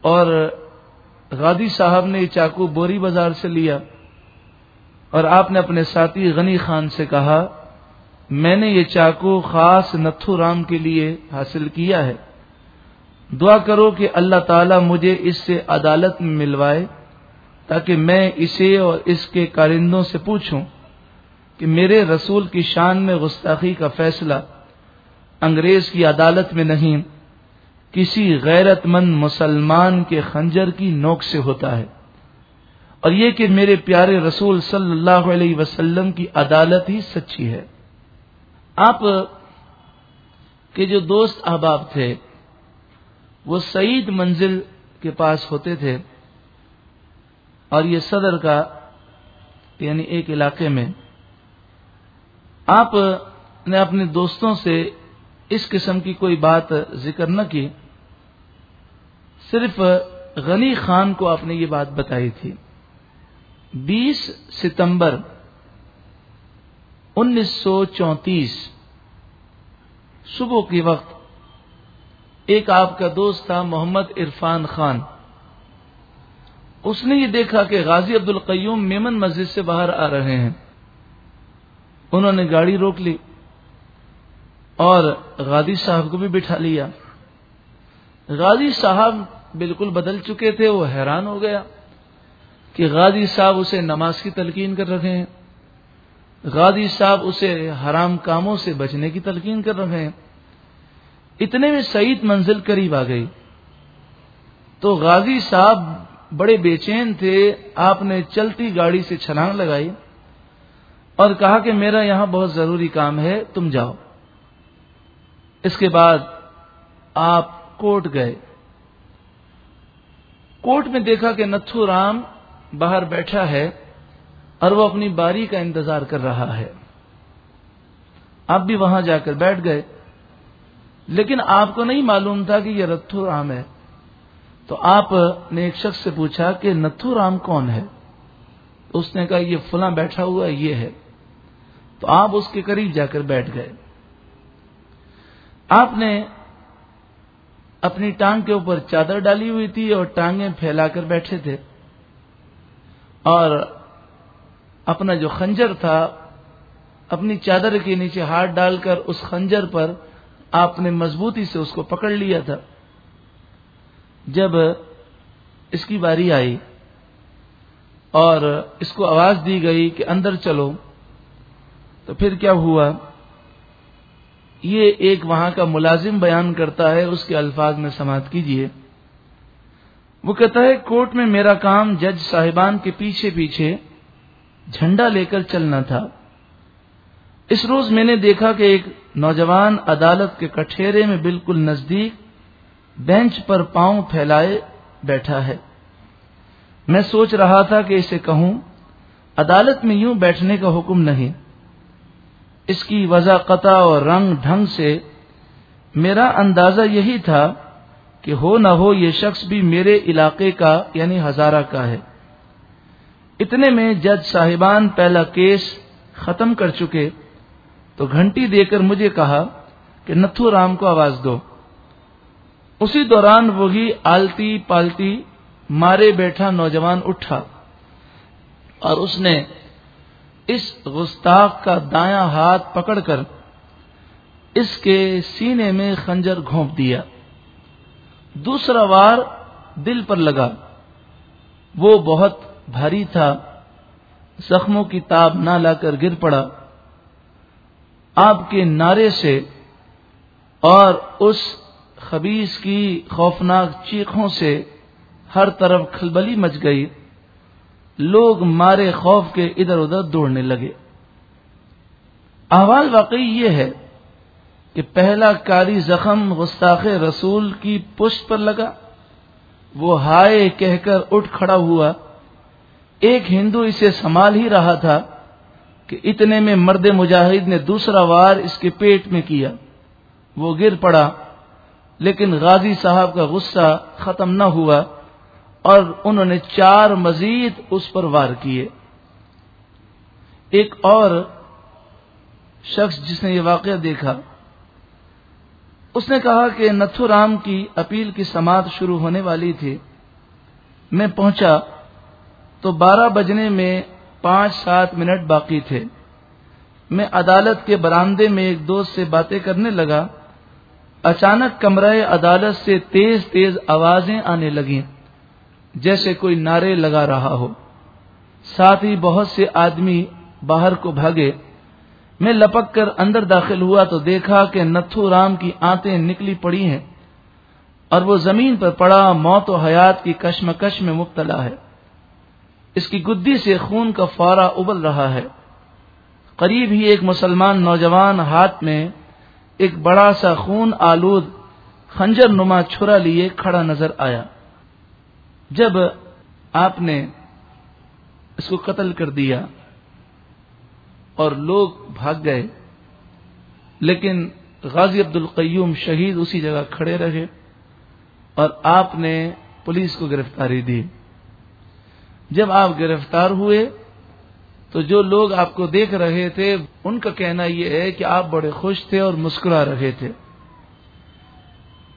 اور غادی صاحب نے یہ چاقو بوری بازار سے لیا اور آپ نے اپنے ساتھی غنی خان سے کہا، میں نے یہ چاقو خاص نتھو رام کے لیے حاصل کیا ہے۔ دعا کرو کہ اللہ تعالی مجھے اس سے عدالت میں ملوائے تاکہ میں اسے اور اس کے کارندوں سے پوچھوں کہ میرے رسول کی شان میں گستاخی کا فیصلہ انگریز کی عدالت میں نہیں، کسی غیرت مند مسلمان کے خنجر کی نوک سے ہوتا ہے۔ اور یہ کہ میرے پیارے رسول صلی اللہ علیہ وسلم کی عدالت ہی سچی ہے۔ آپ کہ جو دوست احباب تھے، وہ سعید منزل کے پاس ہوتے تھے اور یہ صدر کا یعنی ایک علاقے میں۔ آپ نے اپنے دوستوں سے اس قسم کی کوئی بات ذکر نہ کی، صرف غنی خان کو آپ نے یہ بات بتائی تھی۔ بیس ستمبر انیس سو چونتیس۔ صبح کے وقت ایک آپ کا دوست تھا، محمد عرفان خان۔ اس نے یہ دیکھا کہ غازی عبد القیوم میمن مسجد سے باہر آ رہے ہیں۔ انہوں نے گاڑی روک لی اور غازی صاحب کو بھی بٹھا لیا۔ غازی صاحب بالکل بدل چکے تھے، وہ حیران ہو گیا۔ کہ غازی صاحب اسے نماز کی تلقین کر رہے ہیں۔ غازی صاحب اسے حرام کاموں سے بچنے کی تلقین کر رہے ہیں۔ اتنے میں سعید منزل قریب آ گئی۔ تو غازی صاحب بڑے بے چین تھے۔ آپ نے چلتی گاڑی سے چھلانگ لگائی اور کہا کہ میرا یہاں بہت ضروری کام ہے، تم جاؤ۔ اس کے بعد آپ کوٹ گئے۔ کوٹ میں دیکھا کہ نتھو رام باہر بیٹھا ہے اور وہ اپنی باری کا انتظار کر رہا ہے۔ آپ بھی وہاں جا کر بیٹھ گئے۔ لیکن آپ کو نہیں معلوم تھا کہ یہ رتھو رام ہے۔ تو آپ نے ایک شخص سے پوچھا کہ نتھو رام کون ہے؟ اس نے کہا، یہ فلاں بیٹھا ہوا یہ ہے۔ تو آپ اس کے قریب جا کر بیٹھ گئے۔ آپ نے اپنی ٹانگ کے اوپر چادر ڈالی ہوئی تھی اور ٹانگیں پھیلا کر بیٹھے تھے۔ اور اپنا جو خنجر تھا، اپنی چادر کے نیچے ہاتھ ڈال کر اس خنجر پر آپ نے مضبوطی سے اس کو پکڑ لیا تھا۔ جب اس کی باری آئی اور اس کو آواز دی گئی کہ اندر چلو، تو پھر کیا ہوا؟ یہ ایک وہاں کا ملازم بیان کرتا ہے، اس کے الفاظ میں سماعت کیجیے وہ کہتا ہے کورٹ میں میرا کام جج صاحبان کے پیچھے پیچھے جھنڈا لے کر چلنا تھا۔ اس روز میں نے دیکھا کہ ایک نوجوان عدالت کے کٹھیرے میں بالکل نزدیک بینچ پر پاؤں پھیلائے بیٹھا ہے۔ میں سوچ رہا تھا کہ اسے کہوں، عدالت میں یوں بیٹھنے کا حکم نہیں۔ اس کی وضاقت اور رنگ ڈھنگ سے میرا اندازہ یہی تھا کہ ہو نہ ہو یہ شخص بھی میرے علاقے کا یعنی ہزارہ کا ہے۔ اتنے میں جج صاحبان پہلا کیس ختم کر چکے۔ تو گھنٹی دے کر مجھے کہا کہ نتھو رام کو آواز دو۔ اسی دوران وہی آلتی پالتی مارے بیٹھا نوجوان اٹھا اور اس نے اس گستاخ کا دایاں ہاتھ پکڑ کر اس کے سینے میں خنجر گھونپ دیا۔ دوسرا وار دل پر لگا۔ وہ بہت بھاری تھا۔ زخموں کی تاب نہ لا کر گر پڑا۔ آپ کے نعرے سے اور اس خبیص کی خوفناک چیخوں سے ہر طرف کھلبلی مچ گئی۔ لوگ مارے خوف کے ادھر ادھر دوڑنے لگے۔ احوال واقعی یہ ہے کہ پہلا کاری زخم گستاخ رسول کی پشت پر لگا۔ وہ ہائے کہہ کر اٹھ کھڑا ہوا۔ ایک ہندو اسے سنبھال ہی رہا تھا کہ اتنے میں مرد مجاہد نے دوسرا وار اس کے پیٹ میں کیا۔ وہ گر پڑا، لیکن غازی صاحب کا غصہ ختم نہ ہوا اور انہوں نے چار مزید اس پر وار کیے۔ ایک اور شخص جس نے یہ واقعہ دیکھا اس نے کہا کہ نتھو رام کی اپیل کی سماعت شروع ہونے والی تھی۔ میں پہنچا تو بارہ بجنے میں پانچ سات منٹ باقی تھے۔ میں عدالت کے برامدے میں ایک دوست سے باتیں کرنے لگا۔ اچانک کمرہ عدالت سے تیز تیز آوازیں آنے لگیں، جیسے کوئی نعرے لگا رہا ہو۔ ساتھ ہی بہت سے آدمی باہر کو بھاگے۔ میں لپک کر اندر داخل ہوا تو دیکھا کہ نتھو رام کی آنتیں نکلی پڑی ہیں اور وہ زمین پر پڑا، موت و حیات کی کشمکش میں مبتلا ہے۔ اس کی گدی سے خون کا فارا ابل رہا ہے۔ قریب ہی ایک مسلمان نوجوان ہاتھ میں ایک بڑا سا خون آلود، خنجر نما چھرا لیے کھڑا نظر آیا۔ جب آپ نے اس کو قتل کر دیا اور لوگ بھاگ گئے۔ لیکن غازی عبد القیوم شہید اسی جگہ کھڑے رہے اور آپ نے پولیس کو گرفتاری دی۔ جب آپ گرفتار ہوئے تو جو لوگ آپ کو دیکھ رہے تھے، ان کا کہنا یہ ہے کہ آپ بڑے خوش تھے اور مسکرا رہے تھے۔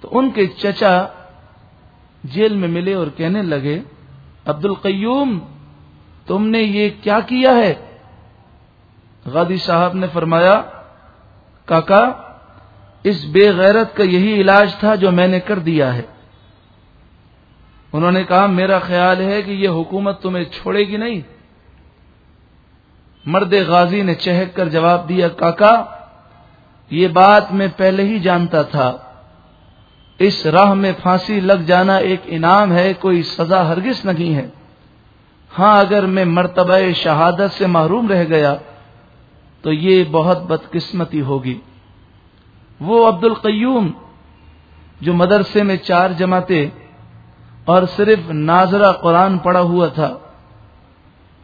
تو ان کے چچا جیل میں ملے اور کہنے لگے عبد القیوم تم نے یہ کیا کیا ہے؟ غادی صاحب نے فرمایا، کاکا، اس بے غیرت کا یہی علاج تھا جو میں نے کر دیا ہے۔ انہوں نے کہا، میرا خیال ہے کہ یہ حکومت تمہیں چھوڑے گی نہیں۔ مرد غازی نے چہک کر جواب دیا، کاکا، یہ بات میں پہلے ہی جانتا تھا۔ اس راہ میں پھانسی لگ جانا ایک انعام ہے، کوئی سزا ہرگز نہیں ہے۔ ہاں اگر میں مرتبہ شہادت سے محروم رہ گیا تو یہ بہت بدقسمتی ہوگی۔ وہ عبد القیوم جو مدرسے میں چار جماعتیں اور صرف ناظرہ قرآن پڑا ہوا تھا،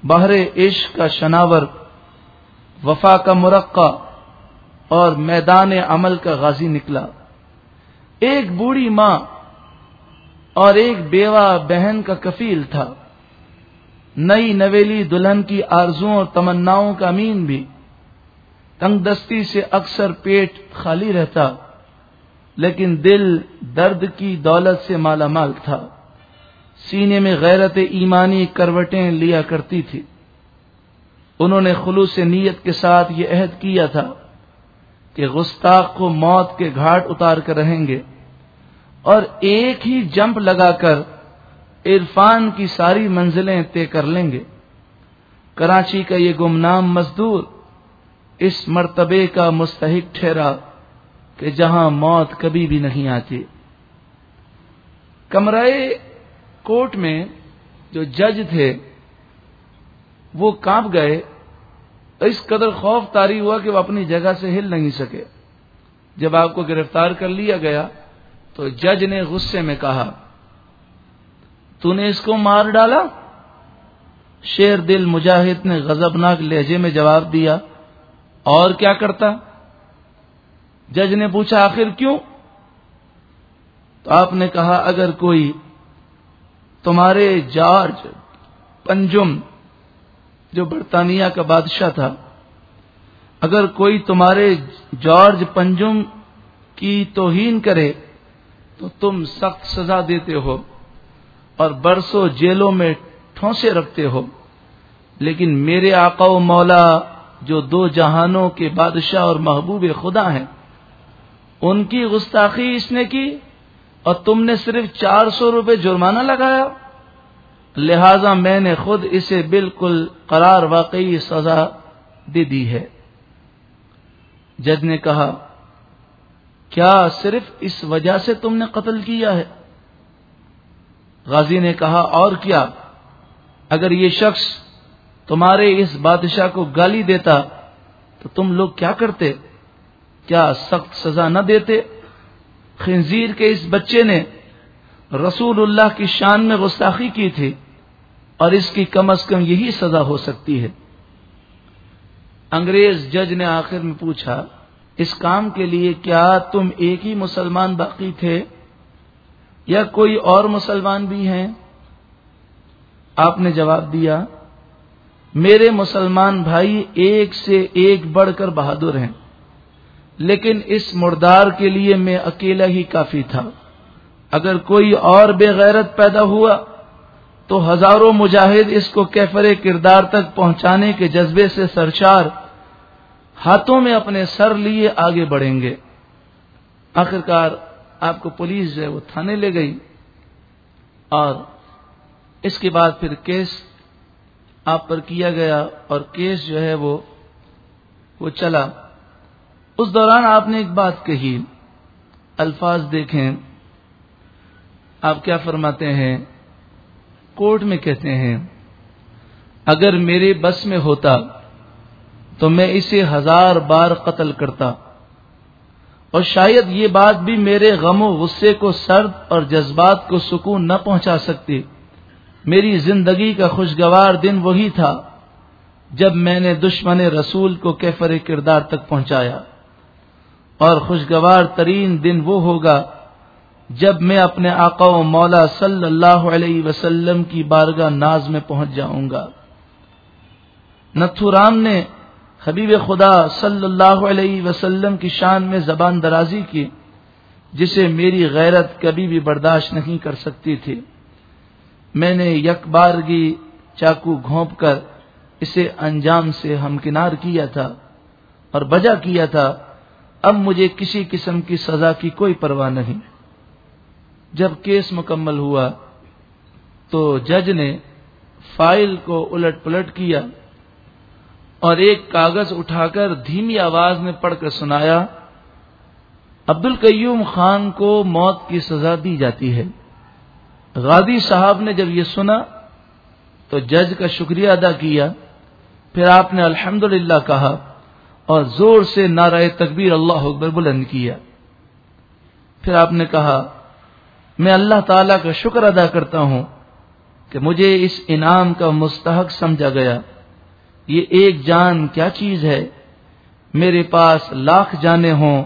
بحر عشق کا شناور، وفا کا مرقع اور میدان عمل کا غازی نکلا۔ ایک بوڑھی ماں اور ایک بیوہ بہن کا کفیل تھا۔ نئی نویلی دلہن کی آرزوں اور تمناؤں کا امین بھی۔ تنگ دستی سے اکثر پیٹ خالی رہتا، لیکن دل درد کی دولت سے مالا مال تھا۔ سینے میں غیرت ایمانی کروٹیں لیا کرتی تھی۔ انہوں نے خلوص نیت کے ساتھ یہ عہد کیا تھا کہ گستاخ کو موت کے گھاٹ اتار کر رہیں گے اور ایک ہی جمپ لگا کر عرفان کی ساری منزلیں طے کر لیں گے۔ کراچی کا یہ گمنام مزدور اس مرتبے کا مستحق ٹھہرا کہ جہاں موت کبھی بھی نہیں آتی۔ کمرے کورٹ میں جو جج تھے، وہ کانپ گئے۔ اس قدر خوف تاری ہوا کہ وہ اپنی جگہ سے ہل نہیں سکے۔ جب آپ کو گرفتار کر لیا گیا، تو جج نے غصے میں کہا تو نے اس کو مار ڈالا؟ شیر دل مجاہد نے غزبناک لہجے میں جواب دیا اور کیا کرتا؟ جج نے پوچھا، آخر کیوں؟ تو آپ نے کہا، اگر کوئی تمہارے جارج پنجم، جو برطانیہ کا بادشاہ تھا، اگر کوئی تمہارے جارج پنجم کی توہین کرے، تو تم سخت سزا دیتے ہو اور برسوں جیلوں میں ٹھونسے رکھتے ہو۔ لیکن میرے آقا و مولا جو دو جہانوں کے بادشاہ اور محبوب خدا ہیں، ان کی گستاخی اس نے کی اور تم نے صرف چار سو روپے جرمانہ لگایا۔ لہذا میں نے خود اسے بالکل قرار واقعی سزا دے دی ہے۔ جج نے کہا، کیا صرف اس وجہ سے تم نے قتل کیا ہے؟ غازی نے کہا، اور کیا؟ اگر یہ شخص تمہارے اس بادشاہ کو گالی دیتا تو تم لوگ کیا کرتے؟ کیا سخت سزا نہ دیتے؟ خنزیر کے اس بچے نے رسول اللہ کی شان میں گستاخی کی تھی اور اس کی کم از کم یہی سزا ہو سکتی ہے۔ انگریز جج نے آخر میں پوچھا، اس کام کے لیے کیا تم ایک ہی مسلمان باقی تھے؟ یا کوئی اور مسلمان بھی ہیں؟ آپ نے جواب دیا میرے مسلمان بھائی ایک سے ایک بڑھ کر بہادر ہیں، لیکن اس مردار کے لیے میں اکیلا ہی کافی تھا۔ اگر کوئی اور بے غیرت پیدا ہوا تو ہزاروں مجاہد اس کو کیفر کردار تک پہنچانے کے جذبے سے سرشار ہاتھوں میں اپنے سر لیے آگے بڑھیں گے۔ آخرکار آپ کو پولیس جو ہے وہ تھانے لے گئی اور اس کے بعد پھر کیس آپ پر کیا گیا اور کیس جو ہے وہ وہ چلا۔ اس دوران آپ نے ایک بات کہی، الفاظ دیکھیں۔ آپ کیا فرماتے ہیں؟ کورٹ میں کہتے ہیں، اگر میرے بس میں ہوتا تو میں اسے ہزار بار قتل کرتا۔ اور شاید یہ بات بھی میرے غم و غصے کو سرد اور جذبات کو سکون نہ پہنچا سکتی۔ میری زندگی کا خوشگوار دن وہی تھا جب میں نے دشمن رسول کو کیفر کردار تک پہنچایا اور خوشگوار ترین دن وہ ہوگا جب میں اپنے آقا و مولا صلی اللہ علیہ وسلم کی بارگاہ ناز میں پہنچ جاؤں گا۔ نتھو رام نے حبیب خدا صلی اللہ علیہ وسلم کی شان میں زبان درازی کی جسے میری غیرت کبھی بھی برداشت نہیں کر سکتی تھی۔ میں نے یک بارگی چاقو گھونپ کر اسے انجام سے ہمکنار کیا تھا اور بجا کیا تھا، اب مجھے کسی قسم کی سزا کی کوئی پرواہ نہیں۔ جب کیس مکمل ہوا تو جج نے فائل کو الٹ پلٹ کیا اور ایک کاغذ اٹھا کر دھیمی آواز میں پڑھ کر سنایا عبد القیوم خان کو موت کی سزا دی جاتی ہے۔ غادی صاحب نے جب یہ سنا تو جج کا شکریہ ادا کیا، پھر آپ نے الحمد کہا اور زور سے نعرہ تکبیر اللہ اکبر بلند کیا۔ پھر آپ نے کہا، میں اللہ تعالی کا شکر ادا کرتا ہوں کہ مجھے اس انعام کا مستحق سمجھا گیا۔ یہ ایک جان کیا چیز ہے؟ میرے پاس لاکھ جانے ہوں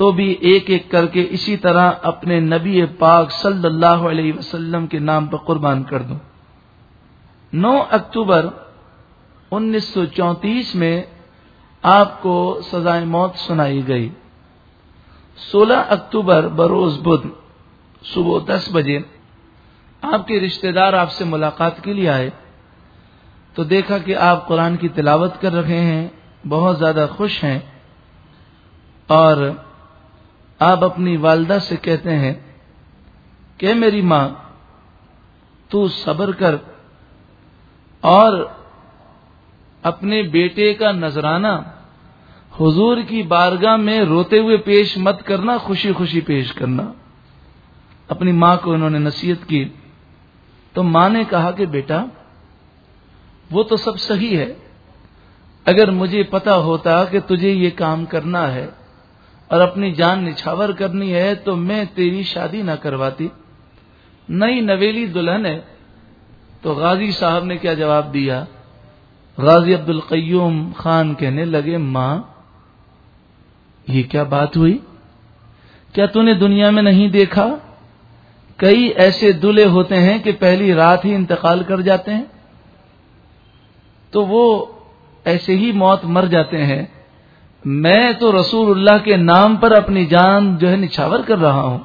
تو بھی ایک ایک کر کے اسی طرح اپنے نبی پاک صلی اللہ علیہ وسلم کے نام پر قربان کر دوں۔ نو اکتوبر انیس سو چونتیس میں آپ کو سزائے موت سنائی گئی۔ سولہ اکتوبر بروز بدھ صبح دس بجے آپ کے رشتہ دار آپ سے ملاقات کے لیے آئے۔ تو دیکھا کہ آپ قرآن کی تلاوت کر رہے ہیں، بہت زیادہ خوش ہیں اور آپ اپنی والدہ سے کہتے ہیں کہ میری ماں، تو صبر کر اور اپنے بیٹے کا نذرانہ حضور کی بارگاہ میں روتے ہوئے پیش مت کرنا، خوشی خوشی پیش کرنا۔ اپنی ماں کو انہوں نے نصیحت کی، تو ماں نے کہا کہ بیٹا، وہ تو سب صحیح ہے، اگر مجھے پتا ہوتا کہ تجھے یہ کام کرنا ہے اور اپنی جان نچھاور کرنی ہے تو میں تیری شادی نہ کرواتی۔ نئی نویلی دلہن ہے۔ تو غازی صاحب نے کیا جواب دیا؟ غازی عبد القیوم خان کہنے لگے، ماں، یہ کیا بات ہوئی؟ کیا تو نے دنیا میں نہیں دیکھا؟ کئی ایسے دلے ہوتے ہیں کہ پہلی رات ہی انتقال کر جاتے ہیں۔ تو وہ ایسے ہی موت مر جاتے ہیں۔ میں تو رسول اللہ کے نام پر اپنی جان جو ہے نچھاور کر رہا ہوں۔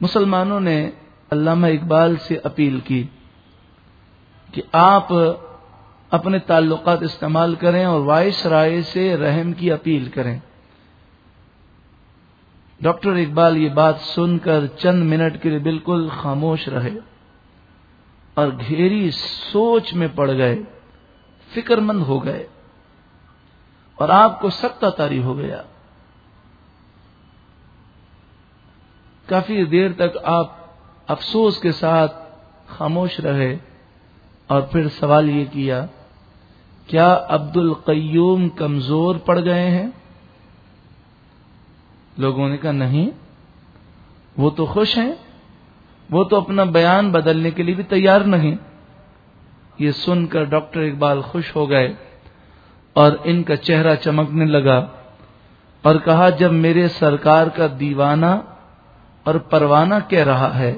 مسلمانوں نے علامہ اقبال سے اپیل کی کہ آپ اپنے تعلقات استعمال کریں اور وائس رائے سے رحم کی اپیل کریں۔ ڈاکٹر اقبال یہ بات سن کر چند منٹ کے لیے بالکل خاموش رہے اور گھیری سوچ میں پڑ گئے فکر مند ہو گئے۔ اور آپ کو سکتا تاری ہو گیا۔ کافی دیر تک آپ افسوس کے ساتھ خاموش رہے اور پھر سوال یہ کیا کیا عبد القیوم کمزور پڑ گئے ہیں؟ لوگوں نے کہا، نہیں، وہ تو خوش ہیں، وہ تو اپنا بیان بدلنے کے لیے بھی تیار نہیں۔ یہ سن کر ڈاکٹر اقبال خوش ہو گئے۔ اور ان کا چہرہ چمکنے لگا اور کہا، جب میرے سرکار کا دیوانہ اور پروانہ کہہ رہا ہے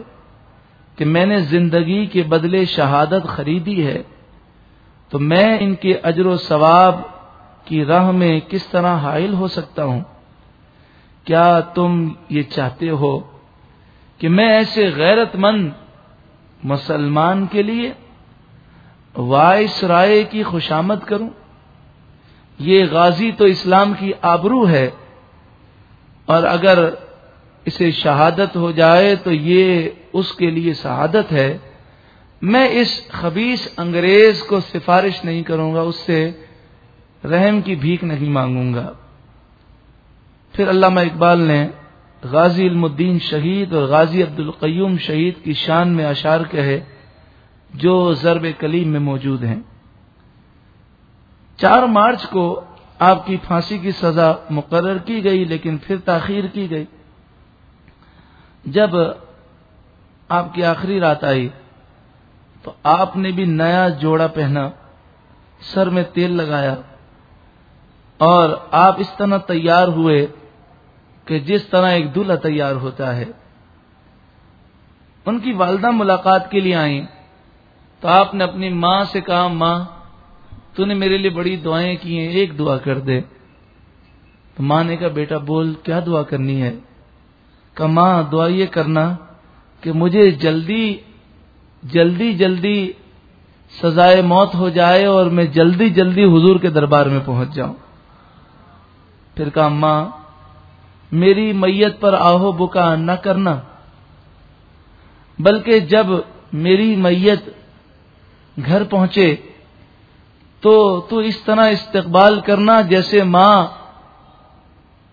کہ میں نے زندگی کے بدلے شہادت خریدی ہے، تو میں ان کے اجر و ثواب کی راہ میں کس طرح حائل ہو سکتا ہوں؟ کیا تم یہ چاہتے ہو کہ میں ایسے غیرت مند مسلمان کے لیے وائس رائے کی خوشامد کروں؟ یہ غازی تو اسلام کی آبرو ہے اور اگر اسے شہادت ہو جائے تو یہ اس کے لیے شہادت ہے۔ میں اس خبیص انگریز کو سفارش نہیں کروں گا، اس سے رحم کی بھیک نہیں مانگوں گا۔ پھر علامہ اقبال نے غازی علم الدین شہید اور غازی عبد القیوم شہید کی شان میں اشار کہے جو ضرب کلیم میں موجود ہیں۔ چار مارچ کو آپ کی پھانسی کی سزا مقرر کی گئی، لیکن پھر تاخیر کی گئی۔ جب آپ کی آخری رات آئی، تو آپ نے بھی نیا جوڑا پہنا، سر میں تیل لگایا، اور آپ اس طرح تیار ہوئے کہ جس طرح ایک دلہا تیار ہوتا ہے۔ ان کی والدہ ملاقات کے لیے آئیں، تو آپ نے اپنی ماں سے کہا، ماں تو نے میرے لیے بڑی دعائیں کی ہیں، ایک دعا کر دے۔ تو ماں نے کہا، بیٹا بول، کیا دعا کرنی ہے؟ کہ ماں، دعا یہ کرنا کہ مجھے جلدی جلدی جلدی سزائے موت ہو جائے اور میں جلدی جلدی حضور کے دربار میں پہنچ جاؤں۔ پھر کہا، ماں، میری میت پر آہو بکا نہ کرنا، بلکہ جب میری میت گھر پہنچے تو تو اس طرح استقبال کرنا جیسے ماں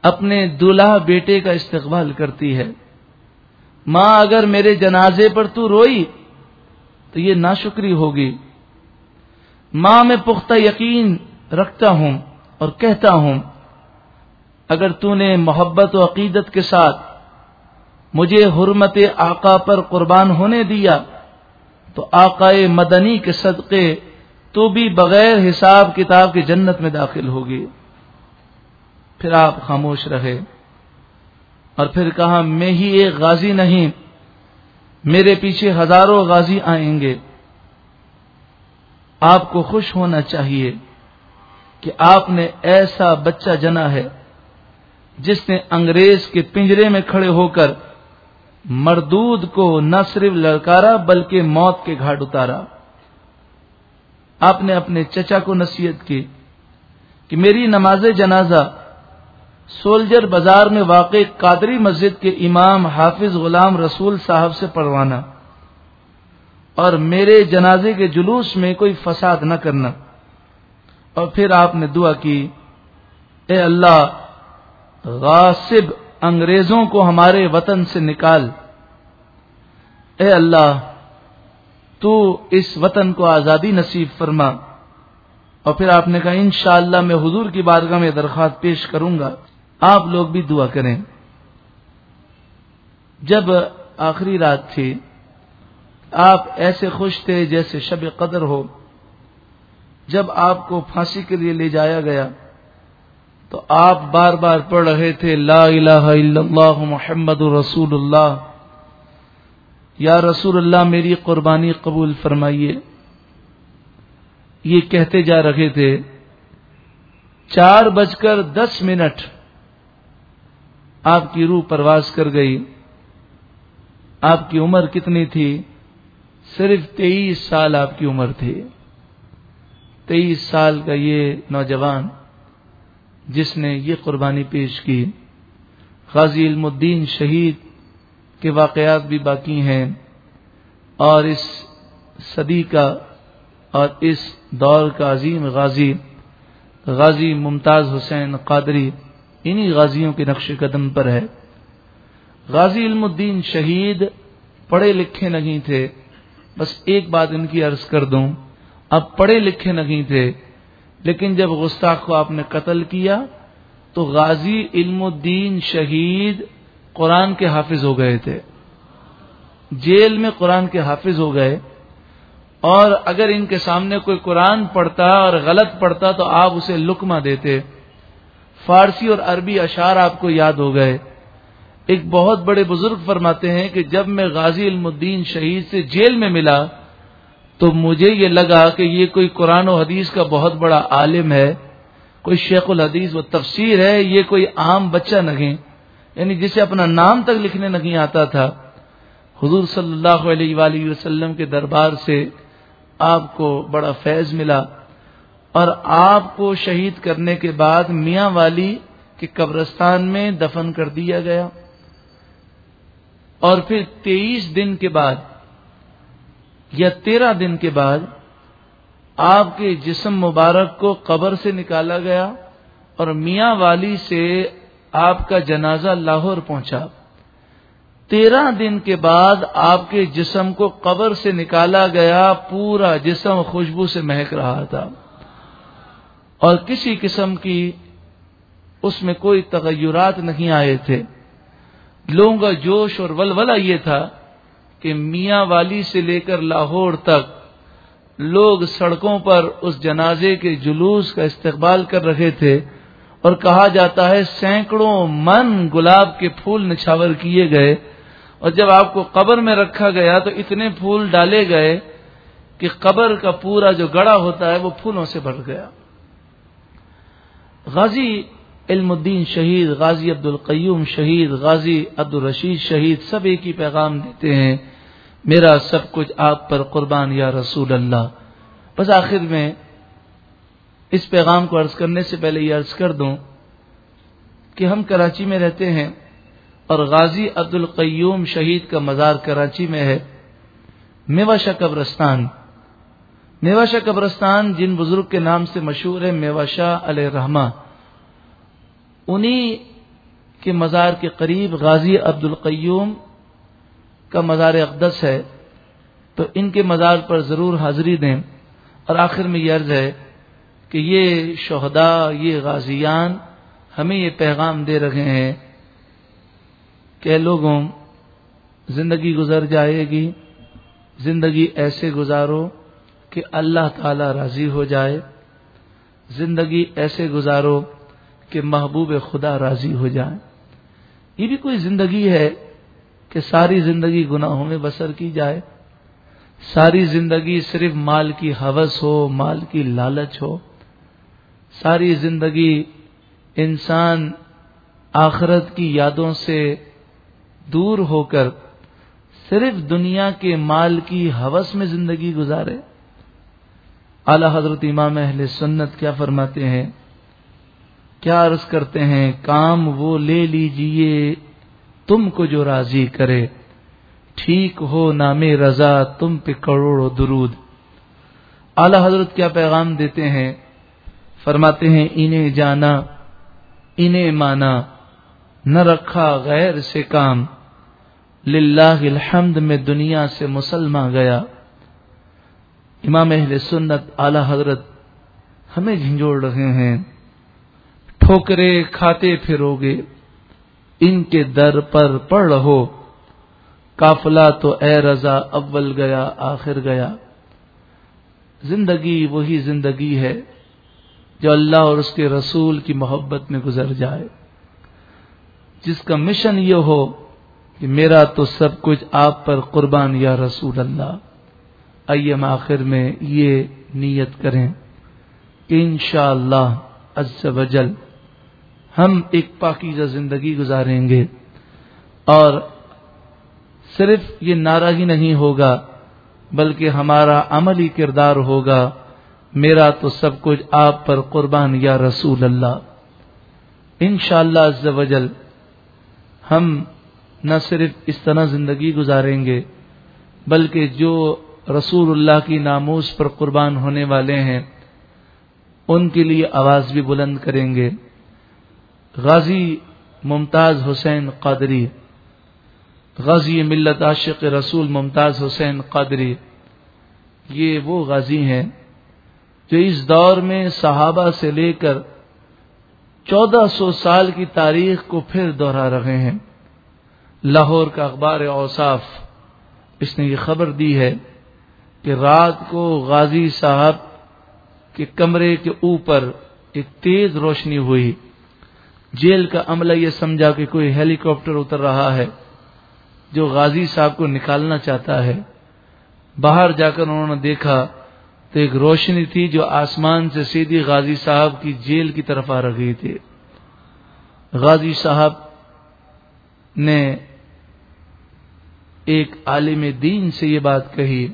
اپنے دلہا بیٹے کا استقبال کرتی ہے۔ ماں اگر میرے جنازے پر تو روئی تو یہ ناشکری ہوگی۔ ماں میں پختہ یقین رکھتا ہوں اور کہتا ہوں، اگر تو نے محبت و عقیدت کے ساتھ مجھے حرمت آقا پر قربان ہونے دیا تو آقا مدنی کے صدقے تو بھی بغیر حساب کتاب کی جنت میں داخل ہوگی۔ پھر آپ خاموش رہے۔ اور پھر کہا، میں ہی ایک غازی نہیں، میرے پیچھے ہزاروں غازی آئیں گے۔ آپ کو خوش ہونا چاہیے کہ آپ نے ایسا بچہ جنا ہے جس نے انگریز کے پنجرے میں کھڑے ہو کر مردود کو نہ صرف لڑکارا بلکہ موت کے گھاٹ اتارا۔ آپ نے اپنے چچا کو نصیحت کی کہ میری نماز جنازہ سولجر بازار میں واقع قادری مسجد کے امام حافظ غلام رسول صاحب سے پڑھوانا اور میرے جنازے کے جلوس میں کوئی فساد نہ کرنا اور پھر آپ نے دعا کی، اے اللہ، غاصب انگریزوں کو ہمارے وطن سے نکال۔ اے اللہ تو اس وطن کو آزادی نصیب فرما۔ اور پھر آپ نے کہا، انشاءاللہ میں حضور کی بارگاہ میں درخواست پیش کروں گا۔ آپ لوگ بھی دعا کریں۔ جب آخری رات تھی، آپ ایسے خوش تھے جیسے شب قدر ہو۔ جب آپ کو پھانسی کے لیے لے جایا گیا، تو آپ بار بار پڑھ رہے تھے، لا الہ الا اللہ محمد رسول اللہ۔ یا رسول اللہ میری قربانی قبول فرمائیے۔ یہ کہتے جا رہے تھے، چار بج کر دس منٹ آپ کی روح پرواز کر گئی۔ آپ کی عمر کتنی تھی؟ صرف تیئیس سال آپ کی عمر تھی۔ تیئیس سال کا یہ نوجوان جس نے یہ قربانی پیش کی، غازی علم الدین شہید کے واقعات بھی باقی ہیں اور اس صدی کا اور اس دور کا عظیم غازی غازی ممتاز حسین قادری انہی غازیوں کے نقش قدم پر ہے۔ غازی علم الدین شہید پڑھے لکھے نہیں تھے۔ بس ایک بات ان کی عرض کر دوں، اب پڑھے لکھے نہیں تھے، لیکن جب گستاخ کو آپ نے قتل کیا تو غازی علم الدین شہید قرآن کے حافظ ہو گئے تھے۔ جیل میں قرآن کے حافظ ہو گئے۔ اور اگر ان کے سامنے کوئی قرآن پڑھتا اور غلط پڑھتا تو آپ اسے لکما دیتے۔ فارسی اور عربی اشعار آپ کو یاد ہو گئے۔ ایک بہت بڑے بزرگ فرماتے ہیں کہ جب میں غازی علم الدین شہید سے جیل میں ملا تو مجھے یہ لگا کہ یہ کوئی قرآن و حدیث کا بہت بڑا عالم ہے۔ کوئی شیخ الحدیث و تفسیر ہے، یہ کوئی عام بچہ نہیں۔ یعنی جسے اپنا نام تک لکھنے نہیں آتا تھا، حضور صلی اللہ علیہ وآلہ وسلم کے دربار سے آپ کو بڑا فیض ملا اور آپ کو شہید کرنے کے بعد میاں والی کے قبرستان میں دفن کر دیا گیا۔ اور پھر تیئیس دن کے بعد یا تیرہ دن کے بعد آپ کے جسم مبارک کو قبر سے نکالا گیا اور میاں والی سے آپ کا جنازہ لاہور پہنچا۔ تیرہ دن کے بعد آپ کے جسم کو قبر سے نکالا گیا، پورا جسم خوشبو سے مہک رہا تھا۔ اور کسی قسم کی اس میں کوئی تغیرات نہیں آئے تھے۔ لوگوں کا جوش اور ولولہ یہ تھا کہ میاں والی سے لے کر لاہور تک لوگ سڑکوں پر اس جنازے کے جلوس کا استقبال کر رہے تھے۔ اور کہا جاتا ہے سینکڑوں من گلاب کے پھول نچھاور کیے گئے اور جب آپ کو قبر میں رکھا گیا تو اتنے پھول ڈالے گئے کہ قبر کا پورا جو گڑا ہوتا ہے وہ پھولوں سے بھر گیا۔ غازی علم الدین شہید، غازی عبد القیوم شہید، غازی عبد الرشید شہید سب ایک ہی پیغام دیتے ہیں، میرا سب کچھ آپ پر قربان یا رسول اللہ۔ بس آخر میں اس پیغام کو عرض کرنے سے پہلے یہ عرض کر دوں کہ ہم کراچی میں رہتے ہیں اور غازی عبد القیوم شہید کا مزار کراچی میں ہے۔ میواشا قبرستان۔ میواشا قبرستان جن بزرگ کے نام سے مشہور ہے میواشا علیہ رحمہ انہی کے مزار کے قریب غازی عبد القیوم کا مزار اقدس ہے۔ تو ان کے مزار پر ضرور حاضری دیں۔ اور آخر میں یہ عرض ہے کہ یہ شہدا یہ غازیان ہمیں یہ پیغام دے رہے ہیں کہ لوگوں، زندگی گزر جائے گی، زندگی ایسے گزارو کہ اللہ تعالی راضی ہو جائے، زندگی ایسے گزارو کہ محبوب خدا راضی ہو جائے۔ یہ بھی کوئی زندگی ہے کہ ساری زندگی گناہوں میں بسر کی جائے، ساری زندگی صرف مال کی حوث ہو، مال کی لالچ ہو۔ ساری زندگی انسان آخرت کی یادوں سے دور ہو کر صرف دنیا کے مال کی حوث میں زندگی گزارے۔ اعلی حضرت امام اہل سنت کیا فرماتے ہیں؟ کیا عرض کرتے ہیں، کام وہ لے لیجیے تم کو جو راضی کرے۔ ٹھیک ہو نام رضا تم پہ کروڑوں درود۔ اعلی حضرت کیا پیغام دیتے ہیں؟ فرماتے ہیں، انہیں جانا، انہیں مانا، نہ رکھا غیر سے کام۔ للہ الحمد میں دنیا سے مسلمان گیا۔ امام اہل سنت اعلی حضرت ہمیں جھنجھوڑ رہے ہیں۔ ٹھوکرے کھاتے پھرو گے ان کے در پر پڑ رہو۔ کافلا تو اے رضا، اول گیا، آخر گیا۔ زندگی وہی زندگی ہے۔ جو اللہ اور اس کے رسول کی محبت میں گزر جائے۔ جس کا مشن یہ ہو کہ میرا تو سب کچھ آپ پر قربان یا رسول اللہ۔ ایم آخر میں یہ نیت کریں کہ انشاءاللہ شاء اللہ ہم ایک پاکیزہ زندگی گزاریں گے۔ اور صرف یہ نعرہ ہی نہیں ہوگا، بلکہ ہمارا عملی کردار ہوگا۔ میرا تو سب کچھ آپ پر قربان یا رسول اللہ۔ انشاءاللہ اللہ ہم نہ صرف اس طرح زندگی گزاریں گے، بلکہ جو رسول اللہ کی ناموس پر قربان ہونے والے ہیں، ان کے لیے آواز بھی بلند کریں گے۔ غازی ممتاز حسین قادری، غازی ملت عاشق رسول ممتاز حسین قادری، یہ وہ غازی ہیں۔ جو اس دور میں صحابہ سے لے کر چودہ سو سال کی تاریخ کو پھر دوہرا رہے ہیں۔ لاہور کا اخبار اوصاف اس نے یہ خبر دی ہے کہ رات کو غازی صاحب کے کمرے کے اوپر ایک تیز روشنی ہوئی۔ جیل کا عملہ یہ سمجھا کہ کوئی ہیلی کاپٹر اتر رہا ہے جو غازی صاحب کو نکالنا چاہتا ہے۔ باہر جا کر انہوں نے دیکھا تو ایک روشنی تھی جو آسمان سے سیدھی غازی صاحب کی جیل کی طرف آ رہی تھی۔ غازی صاحب نے ایک عالم دین سے یہ بات کہی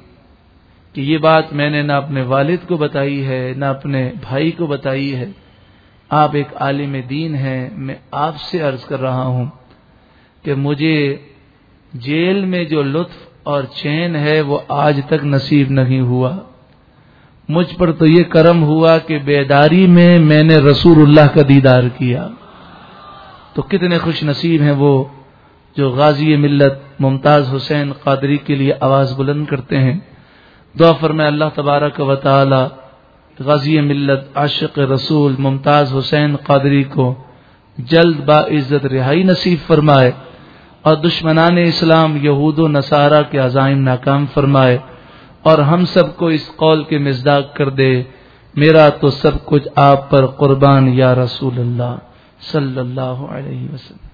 کہ یہ بات میں نے نہ اپنے والد کو بتائی ہے، نہ اپنے بھائی کو بتائی ہے۔ آپ ایک عالم دین ہیں، میں آپ سے عرض کر رہا ہوں کہ مجھے جیل میں جو لطف اور چین ہے وہ آج تک نصیب نہیں ہوا۔ مجھ پر تو یہ کرم ہوا کہ بیداری میں میں نے رسول اللہ کا دیدار کیا۔ تو کتنے خوش نصیب ہیں وہ جو غازی ملت ممتاز حسین قادری کے لیے آواز بلند کرتے ہیں۔ دعا فرمائے اللہ تبارک و تعالی غزی ملت عاشق رسول ممتاز حسین قادری کو جلد با عزت رہائی نصیب فرمائے اور دشمنان اسلام یہود و نصارہ کے عزائم ناکام فرمائے۔ اور ہم سب کو اس قول کے مزداق کر دے، میرا تو سب کچھ آپ پر قربان یا رسول اللہ صلی اللہ علیہ وسلم۔